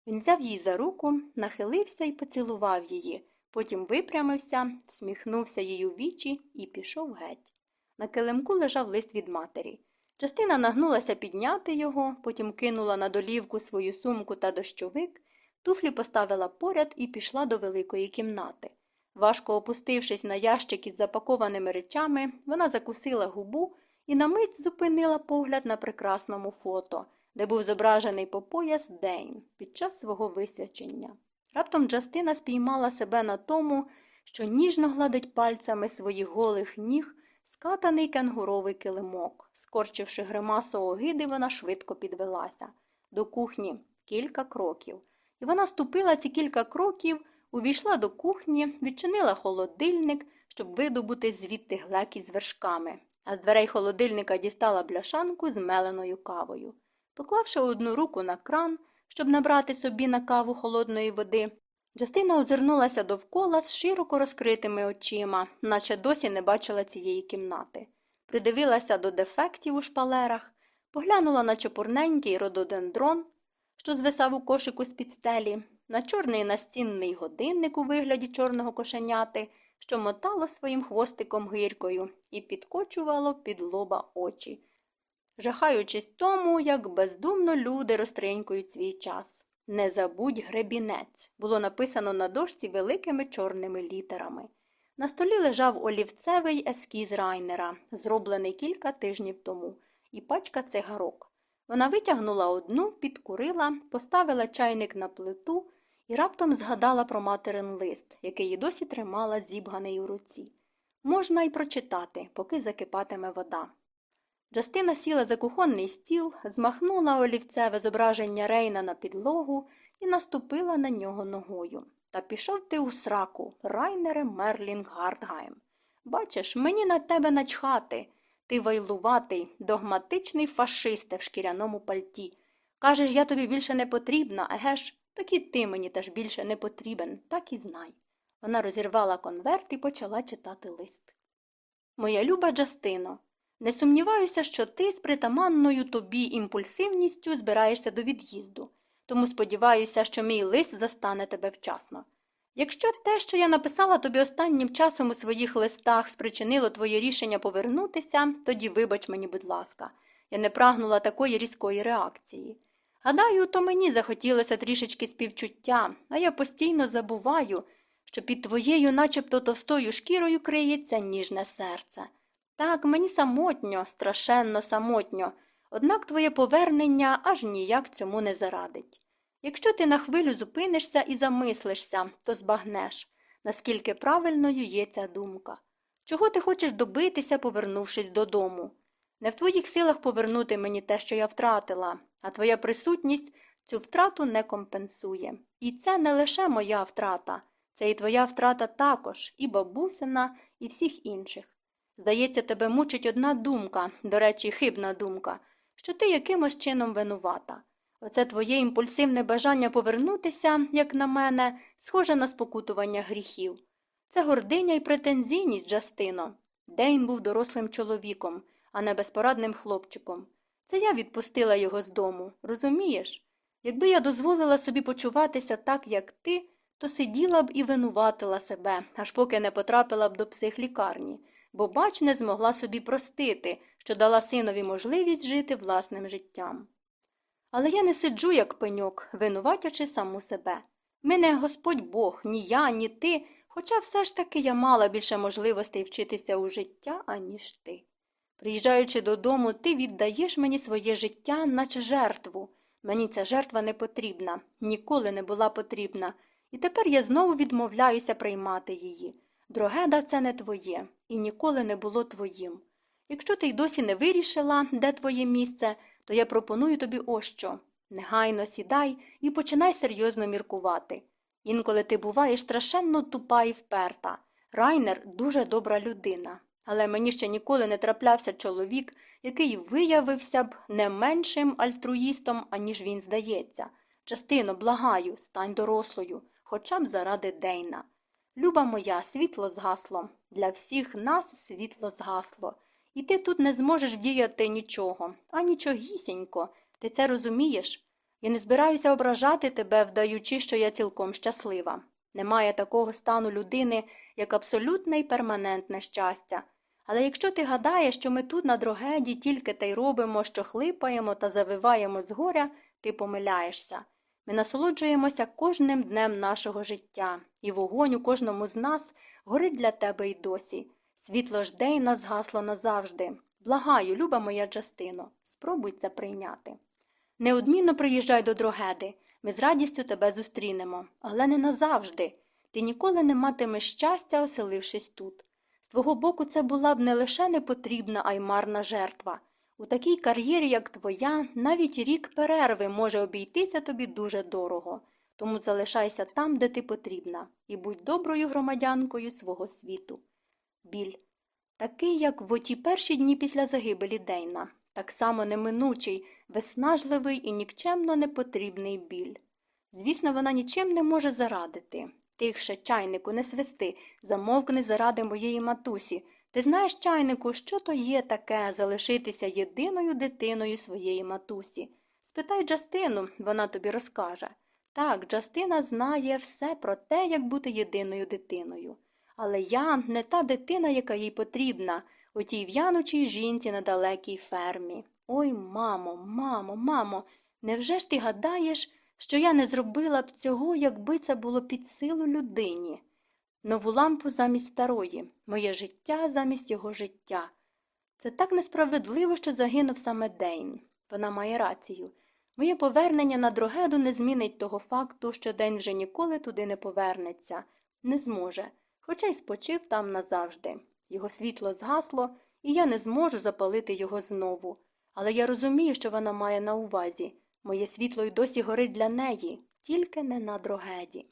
Він взяв її за руку, нахилився і поцілував її, потім випрямився, всміхнувся їй у вічі і пішов геть. На килимку лежав лист від матері. Частина нагнулася підняти його, потім кинула на долівку свою сумку та дощовик, туфлі поставила поряд і пішла до великої кімнати. Важко опустившись на ящик із запакованими речами, вона закусила губу і на мить зупинила погляд на прекрасному фото де був зображений по пояс день під час свого висвячення. Раптом Джастина спіймала себе на тому, що ніжно гладить пальцями своїх голих ніг скатаний кенгуровий килимок. Скорчивши гримасу огиди, вона швидко підвелася. До кухні кілька кроків. І вона ступила ці кілька кроків, увійшла до кухні, відчинила холодильник, щоб видобути звідти глеки з вершками, а з дверей холодильника дістала бляшанку з меленою кавою. Поклавши одну руку на кран, щоб набрати собі на каву холодної води, Джастина озирнулася довкола з широко розкритими очима, наче досі не бачила цієї кімнати. Придивилася до дефектів у шпалерах, поглянула на чопурненький рододендрон, що звисав у кошику з під стелі, на чорний настінний годинник у вигляді чорного кошеняти, що мотало своїм хвостиком гиркою і підкочувало під лоба очі жахаючись тому, як бездумно люди розтринькують свій час. Не забудь гребінець, було написано на дошці великими чорними літерами. На столі лежав олівцевий ескіз райнера, зроблений кілька тижнів тому, і пачка цигарок. Вона витягнула одну, підкурила, поставила чайник на плиту і раптом згадала про материн лист, який і досі тримала зібганий у руці. Можна й прочитати, поки закипатиме вода. Джастина сіла за кухонний стіл, змахнула олівцеве зображення Рейна на підлогу і наступила на нього ногою. Та пішов ти у сраку, райнере Мерлін Гардгайм. Бачиш, мені на тебе начхати. Ти вайлуватий, догматичний фашист в шкіряному пальті. Кажеш, я тобі більше не потрібна, еге ж, так і ти мені теж більше не потрібен, так і знай. Вона розірвала конверт і почала читати лист. Моя люба Джастино, не сумніваюся, що ти з притаманною тобі імпульсивністю збираєшся до від'їзду, тому сподіваюся, що мій лист застане тебе вчасно. Якщо те, що я написала тобі останнім часом у своїх листах, спричинило твоє рішення повернутися, тоді вибач мені, будь ласка, я не прагнула такої різкої реакції. Гадаю, то мені захотілося трішечки співчуття, а я постійно забуваю, що під твоєю, начебто товстою шкірою криється ніжне серце. Так, мені самотньо, страшенно самотньо, однак твоє повернення аж ніяк цьому не зарадить. Якщо ти на хвилю зупинишся і замислишся, то збагнеш, наскільки правильною є ця думка. Чого ти хочеш добитися, повернувшись додому? Не в твоїх силах повернути мені те, що я втратила, а твоя присутність цю втрату не компенсує. І це не лише моя втрата, це і твоя втрата також, і бабусина, і всіх інших. Здається, тебе мучить одна думка, до речі, хибна думка, що ти якимось чином винувата. Оце твоє імпульсивне бажання повернутися, як на мене, схоже на спокутування гріхів. Це гординя і претензійність, Джастино. Дейн був дорослим чоловіком, а не безпорадним хлопчиком. Це я відпустила його з дому, розумієш? Якби я дозволила собі почуватися так, як ти, то сиділа б і винуватила себе, аж поки не потрапила б до психлікарні, бо, бач, не змогла собі простити, що дала синові можливість жити власним життям. Але я не сиджу, як пеньок, винуватячи саму себе. Ми не Господь Бог, ні я, ні ти, хоча все ж таки я мала більше можливостей вчитися у життя, аніж ти. Приїжджаючи додому, ти віддаєш мені своє життя, наче жертву. Мені ця жертва не потрібна, ніколи не була потрібна, і тепер я знову відмовляюся приймати її. Дрогеда це не твоє, і ніколи не було твоїм. Якщо ти й досі не вирішила, де твоє місце, то я пропоную тобі ось що. Негайно сідай і починай серйозно міркувати. Інколи ти буваєш страшенно тупа і вперта. Райнер дуже добра людина, але мені ще ніколи не траплявся чоловік, який виявився б не меншим альтруїстом, аніж він здається. Частино, благаю, стань дорослою, хоча б заради Дейна. Люба моя, світло згасло. Для всіх нас світло згасло. І ти тут не зможеш вдіяти нічого, а нічогісінько. Ти це розумієш? Я не збираюся ображати тебе, вдаючи, що я цілком щаслива. Немає такого стану людини, як абсолютне і перманентне щастя. Але якщо ти гадаєш, що ми тут на дрогеді тільки те й робимо, що хлипаємо та завиваємо з горя, ти помиляєшся. Ми насолоджуємося кожним днем нашого життя, і вогонь у кожному з нас горить для тебе й досі. Світло ж Дейна згасло назавжди. Благаю, люба моя Джастино, спробуй це прийняти. Неодмінно приїжджай до Дрогеди, ми з радістю тебе зустрінемо, але не назавжди. Ти ніколи не матимеш щастя, оселившись тут. З твого боку, це була б не лише непотрібна, а й марна жертва. У такій кар'єрі, як твоя, навіть рік перерви може обійтися тобі дуже дорого, тому залишайся там, де ти потрібна, і будь доброю громадянкою свого світу. Біль. Такий, як в оті перші дні після загибелі Дейна, так само неминучий, виснажливий і нікчемно непотрібний біль. Звісно, вона нічим не може зарадити. Тихше, чайнику, не свисти, замовкни заради моєї матусі. Ти знаєш, чайнику, що то є таке залишитися єдиною дитиною своєї матусі? Спитай Джастину, вона тобі розкаже. Так, Джастина знає все про те, як бути єдиною дитиною. Але я не та дитина, яка їй потрібна, у тій в'янучій жінці на далекій фермі. Ой, мамо, мамо, мамо, невже ж ти гадаєш, що я не зробила б цього, якби це було під силу людині? Нову лампу замість старої, моє життя замість його життя. Це так несправедливо, що загинув саме Дейн. Вона має рацію. Моє повернення на дрогеду не змінить того факту, що День вже ніколи туди не повернеться, не зможе, хоча й спочив там назавжди. Його світло згасло, і я не зможу запалити його знову. Але я розумію, що вона має на увазі. Моє світло й досі горить для неї, тільки не на дрогеді.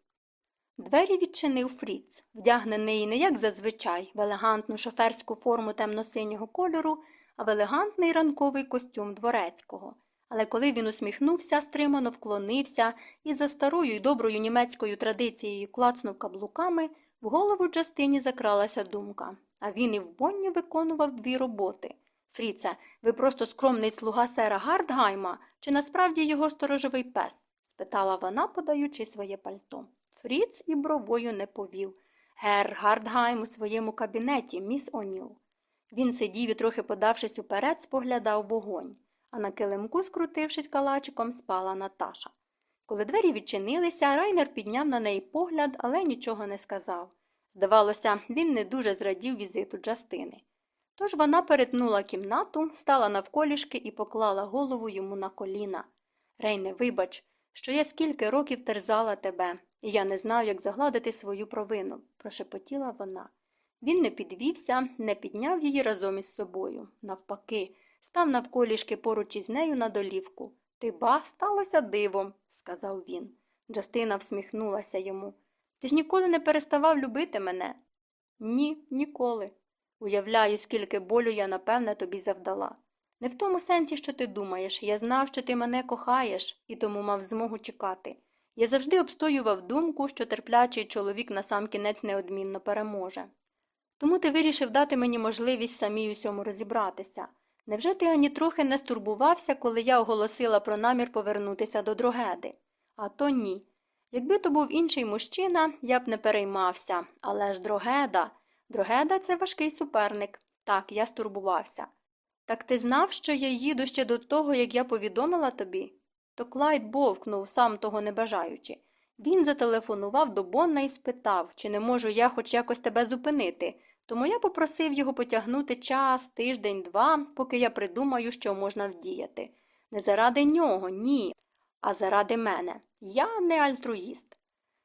Двері відчинив Фріц, вдягнений не як зазвичай в елегантну шоферську форму темно-синього кольору, а в елегантний ранковий костюм дворецького. Але коли він усміхнувся, стримано вклонився і за старою й доброю німецькою традицією клацнув каблуками, в голову Джастині закралася думка. А він і в Бонні виконував дві роботи. Фріце, ви просто скромний слуга сера Гардгайма, чи насправді його сторожовий пес? спитала вона, подаючи своє пальто. Фріц і бровою не повів. Гер Гартгайм у своєму кабінеті, міс О'Ніл. Він сидів і, трохи подавшись уперед, споглядав вогонь, а на килимку, скрутившись калачиком, спала Наташа. Коли двері відчинилися, Райнер підняв на неї погляд, але нічого не сказав. Здавалося, він не дуже зрадів візиту Джастини. Тож вона перетнула кімнату, стала навколішки і поклала голову йому на коліна. Рейне, вибач, що я скільки років терзала тебе, і я не знав, як загладити свою провину, прошепотіла вона. Він не підвівся, не підняв її разом із собою. Навпаки, став навколішки поруч із нею на долівку. Ти ба, сталося дивом, сказав він. Джастина всміхнулася йому. Ти ж ніколи не переставав любити мене? Ні, ніколи. Уявляю, скільки болю я, напевне, тобі завдала. Не в тому сенсі, що ти думаєш. Я знав, що ти мене кохаєш, і тому мав змогу чекати. Я завжди обстоював думку, що терплячий чоловік насамкінець неодмінно переможе. Тому ти вирішив дати мені можливість самій усьому розібратися. Невже ти ані трохи не стурбувався, коли я оголосила про намір повернутися до Дрогеди? А то ні. Якби то був інший мужчина, я б не переймався, але ж Дрогеда. Дрогеда це важкий суперник. Так, я стурбувався. Так ти знав, що я їду ще до того, як я повідомила тобі? То Клайд бовкнув, сам того не бажаючи. Він зателефонував до Бонна і спитав, чи не можу я хоч якось тебе зупинити, тому я попросив його потягнути час, тиждень, два, поки я придумаю, що можна вдіяти. Не заради нього, ні, а заради мене. Я не альтруїст.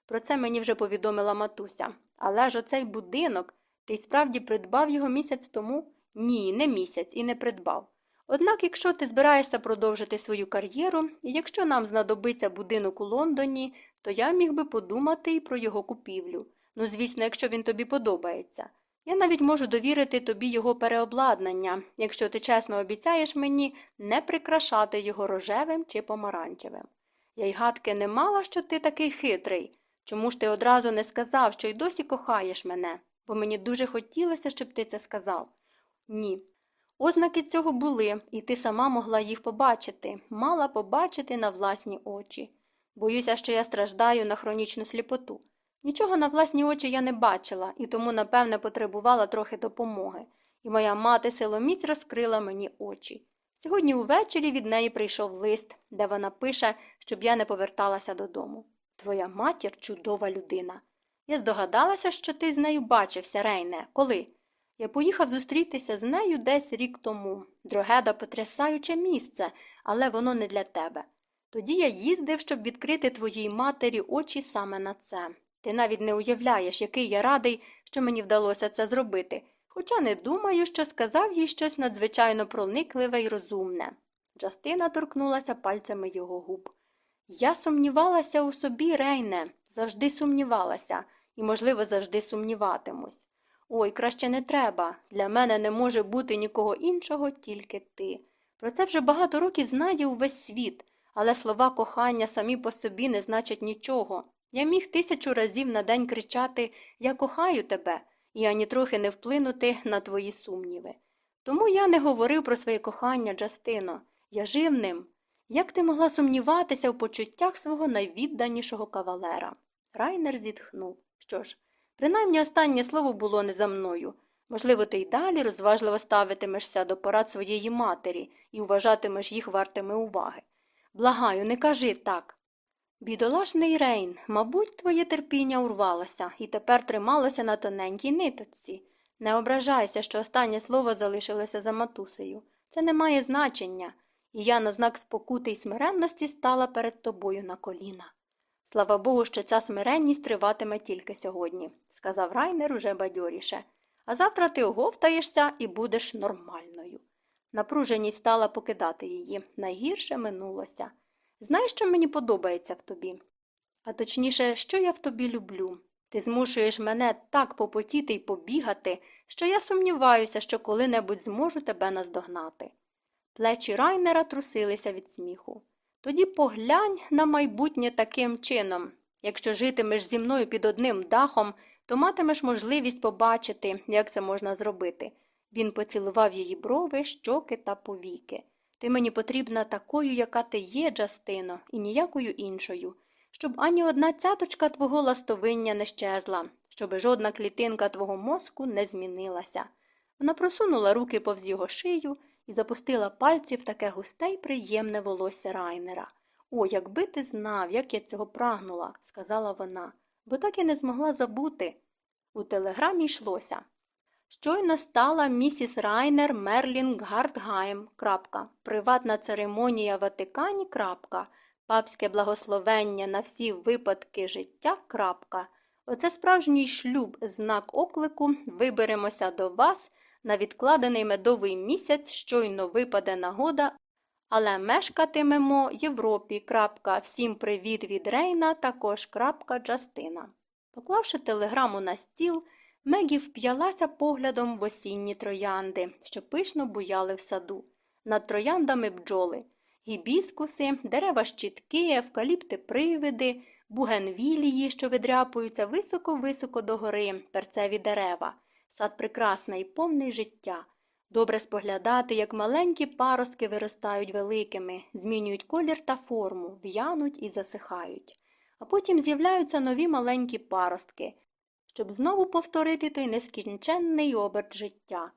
Про це мені вже повідомила матуся. Але ж оцей будинок, ти справді придбав його місяць тому? Ні, не місяць і не придбав. Однак, якщо ти збираєшся продовжити свою кар'єру, і якщо нам знадобиться будинок у Лондоні, то я міг би подумати і про його купівлю. Ну, звісно, якщо він тобі подобається. Я навіть можу довірити тобі його переобладнання, якщо ти чесно обіцяєш мені не прикрашати його рожевим чи помаранчевим. Я й гадки не мала, що ти такий хитрий. Чому ж ти одразу не сказав, що й досі кохаєш мене? Бо мені дуже хотілося, щоб ти це сказав. Ні. Ознаки цього були, і ти сама могла їх побачити, мала побачити на власні очі. Боюся, що я страждаю на хронічну сліпоту. Нічого на власні очі я не бачила, і тому, напевне, потребувала трохи допомоги, і моя мати силоміць розкрила мені очі. Сьогодні увечері від неї прийшов лист, де вона пише, щоб я не поверталася додому. Твоя матір чудова людина. Я здогадалася, що ти з нею бачився, Рейне, коли? Я поїхав зустрітися з нею десь рік тому. Дрогеда потрясаюче місце, але воно не для тебе. Тоді я їздив, щоб відкрити твоїй матері очі саме на це. Ти навіть не уявляєш, який я радий, що мені вдалося це зробити, хоча не думаю, що сказав їй щось надзвичайно проникливе і розумне. Джастина торкнулася пальцями його губ. Я сумнівалася у собі, Рейне, завжди сумнівалася і, можливо, завжди сумніватимусь. Ой, краще не треба. Для мене не може бути нікого іншого, тільки ти. Про це вже багато років знає увесь світ, але слова кохання самі по собі не значать нічого. Я міг тисячу разів на день кричати Я кохаю тебе і ані трохи не вплинути на твої сумніви. Тому я не говорив про своє кохання, Джастино. Я жив ним. Як ти могла сумніватися в почуттях свого найвідданішого кавалера? Райнер зітхнув. Що ж, принаймні останнє слово було не за мною. Можливо, ти й далі розважливо ставитимешся до порад своєї матері і вважатимеш їх вартими уваги. Благаю, не кажи так. Бідолашний Рейн, мабуть, твоє терпіння урвалося і тепер трималося на тоненькій ниточці. Не ображайся, що останнє слово залишилося за матусею. Це не має значення, і я на знак спокути й смиренності стала перед тобою на коліна. Слава Богу, що ця смиренність триватиме тільки сьогодні, сказав Райнер уже бадьоріше. А завтра ти оговтаєшся і будеш нормальною. Напруженість стала покидати її. Найгірше минулося. Знаєш, що мені подобається в тобі? А точніше, що я в тобі люблю? Ти змушуєш мене так попотіти й побігати, що я сумніваюся, що коли-небудь зможу тебе наздогнати. Плечі Райнера трусилися від сміху. Тоді поглянь на майбутнє таким чином. Якщо житимеш зі мною під одним дахом, то матимеш можливість побачити, як це можна зробити. Він поцілував її брови, щоки та повіки. Ти мені потрібна такою, яка ти є, Джастино, і ніякою іншою, щоб ані одна цяточка твого ластовиння не щезла, щоб жодна клітинка твого мозку не змінилася. Вона просунула руки повз його шию і запустила пальці в таке густе й приємне волосся Райнера. О, якби ти знав, як я цього прагнула, сказала вона, бо так і не змогла забути. У телеграмі йшлося. Щойно стала місіс Райнер Мерлін Гартгайм. Крапка. Приватна церемонія Ватикані. Крапка. Папське благословення на всі випадки життя. Крапка. Оце справжній шлюб, знак оклику. Виберемося до вас на відкладений медовий місяць, щойно випаде нагода, але мешкатимемо Європі. Крапка. Всім привіт від Рейна, також крапка Джастина. Поклавши телеграму на стіл, Мегі вп'ялася поглядом в осінні троянди, що пишно буяли в саду. Над трояндами бджоли, гібіскуси, дерева щітки, евкаліпти привиди, бугенвілії, що видряпуються високо-високо догори, перцеві дерева. Сад прекрасний, повний життя. Добре споглядати, як маленькі паростки виростають великими, змінюють колір та форму, в'януть і засихають. А потім з'являються нові маленькі паростки, щоб знову повторити той нескінченний оберт життя.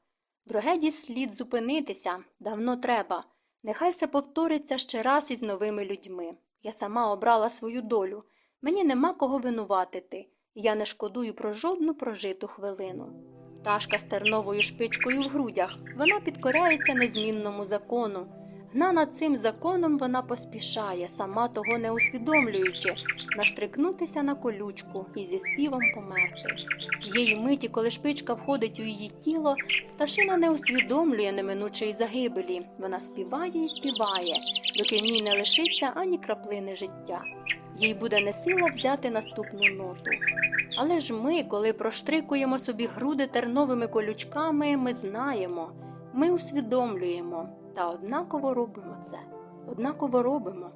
Другеді слід зупинитися, давно треба. Нехай все повториться ще раз із новими людьми. Я сама обрала свою долю. Мені нема кого винуватити, і я не шкодую про жодну прожиту хвилину. Пташка з терновою шпичкою в грудях, вона підкоряється незмінному закону. Гнана цим законом вона поспішає, сама того не усвідомлюючи, наштрикнутися на колючку і зі співом померти. Тієї миті, коли шпичка входить у її тіло, пташина не усвідомлює неминучої загибелі. Вона співає і співає, доки в ній не лишиться ані краплини життя. Їй буде не сила взяти наступну ноту. Але ж ми, коли проштрикуємо собі груди терновими колючками, ми знаємо, ми усвідомлюємо та однаково робимо це, однаково робимо.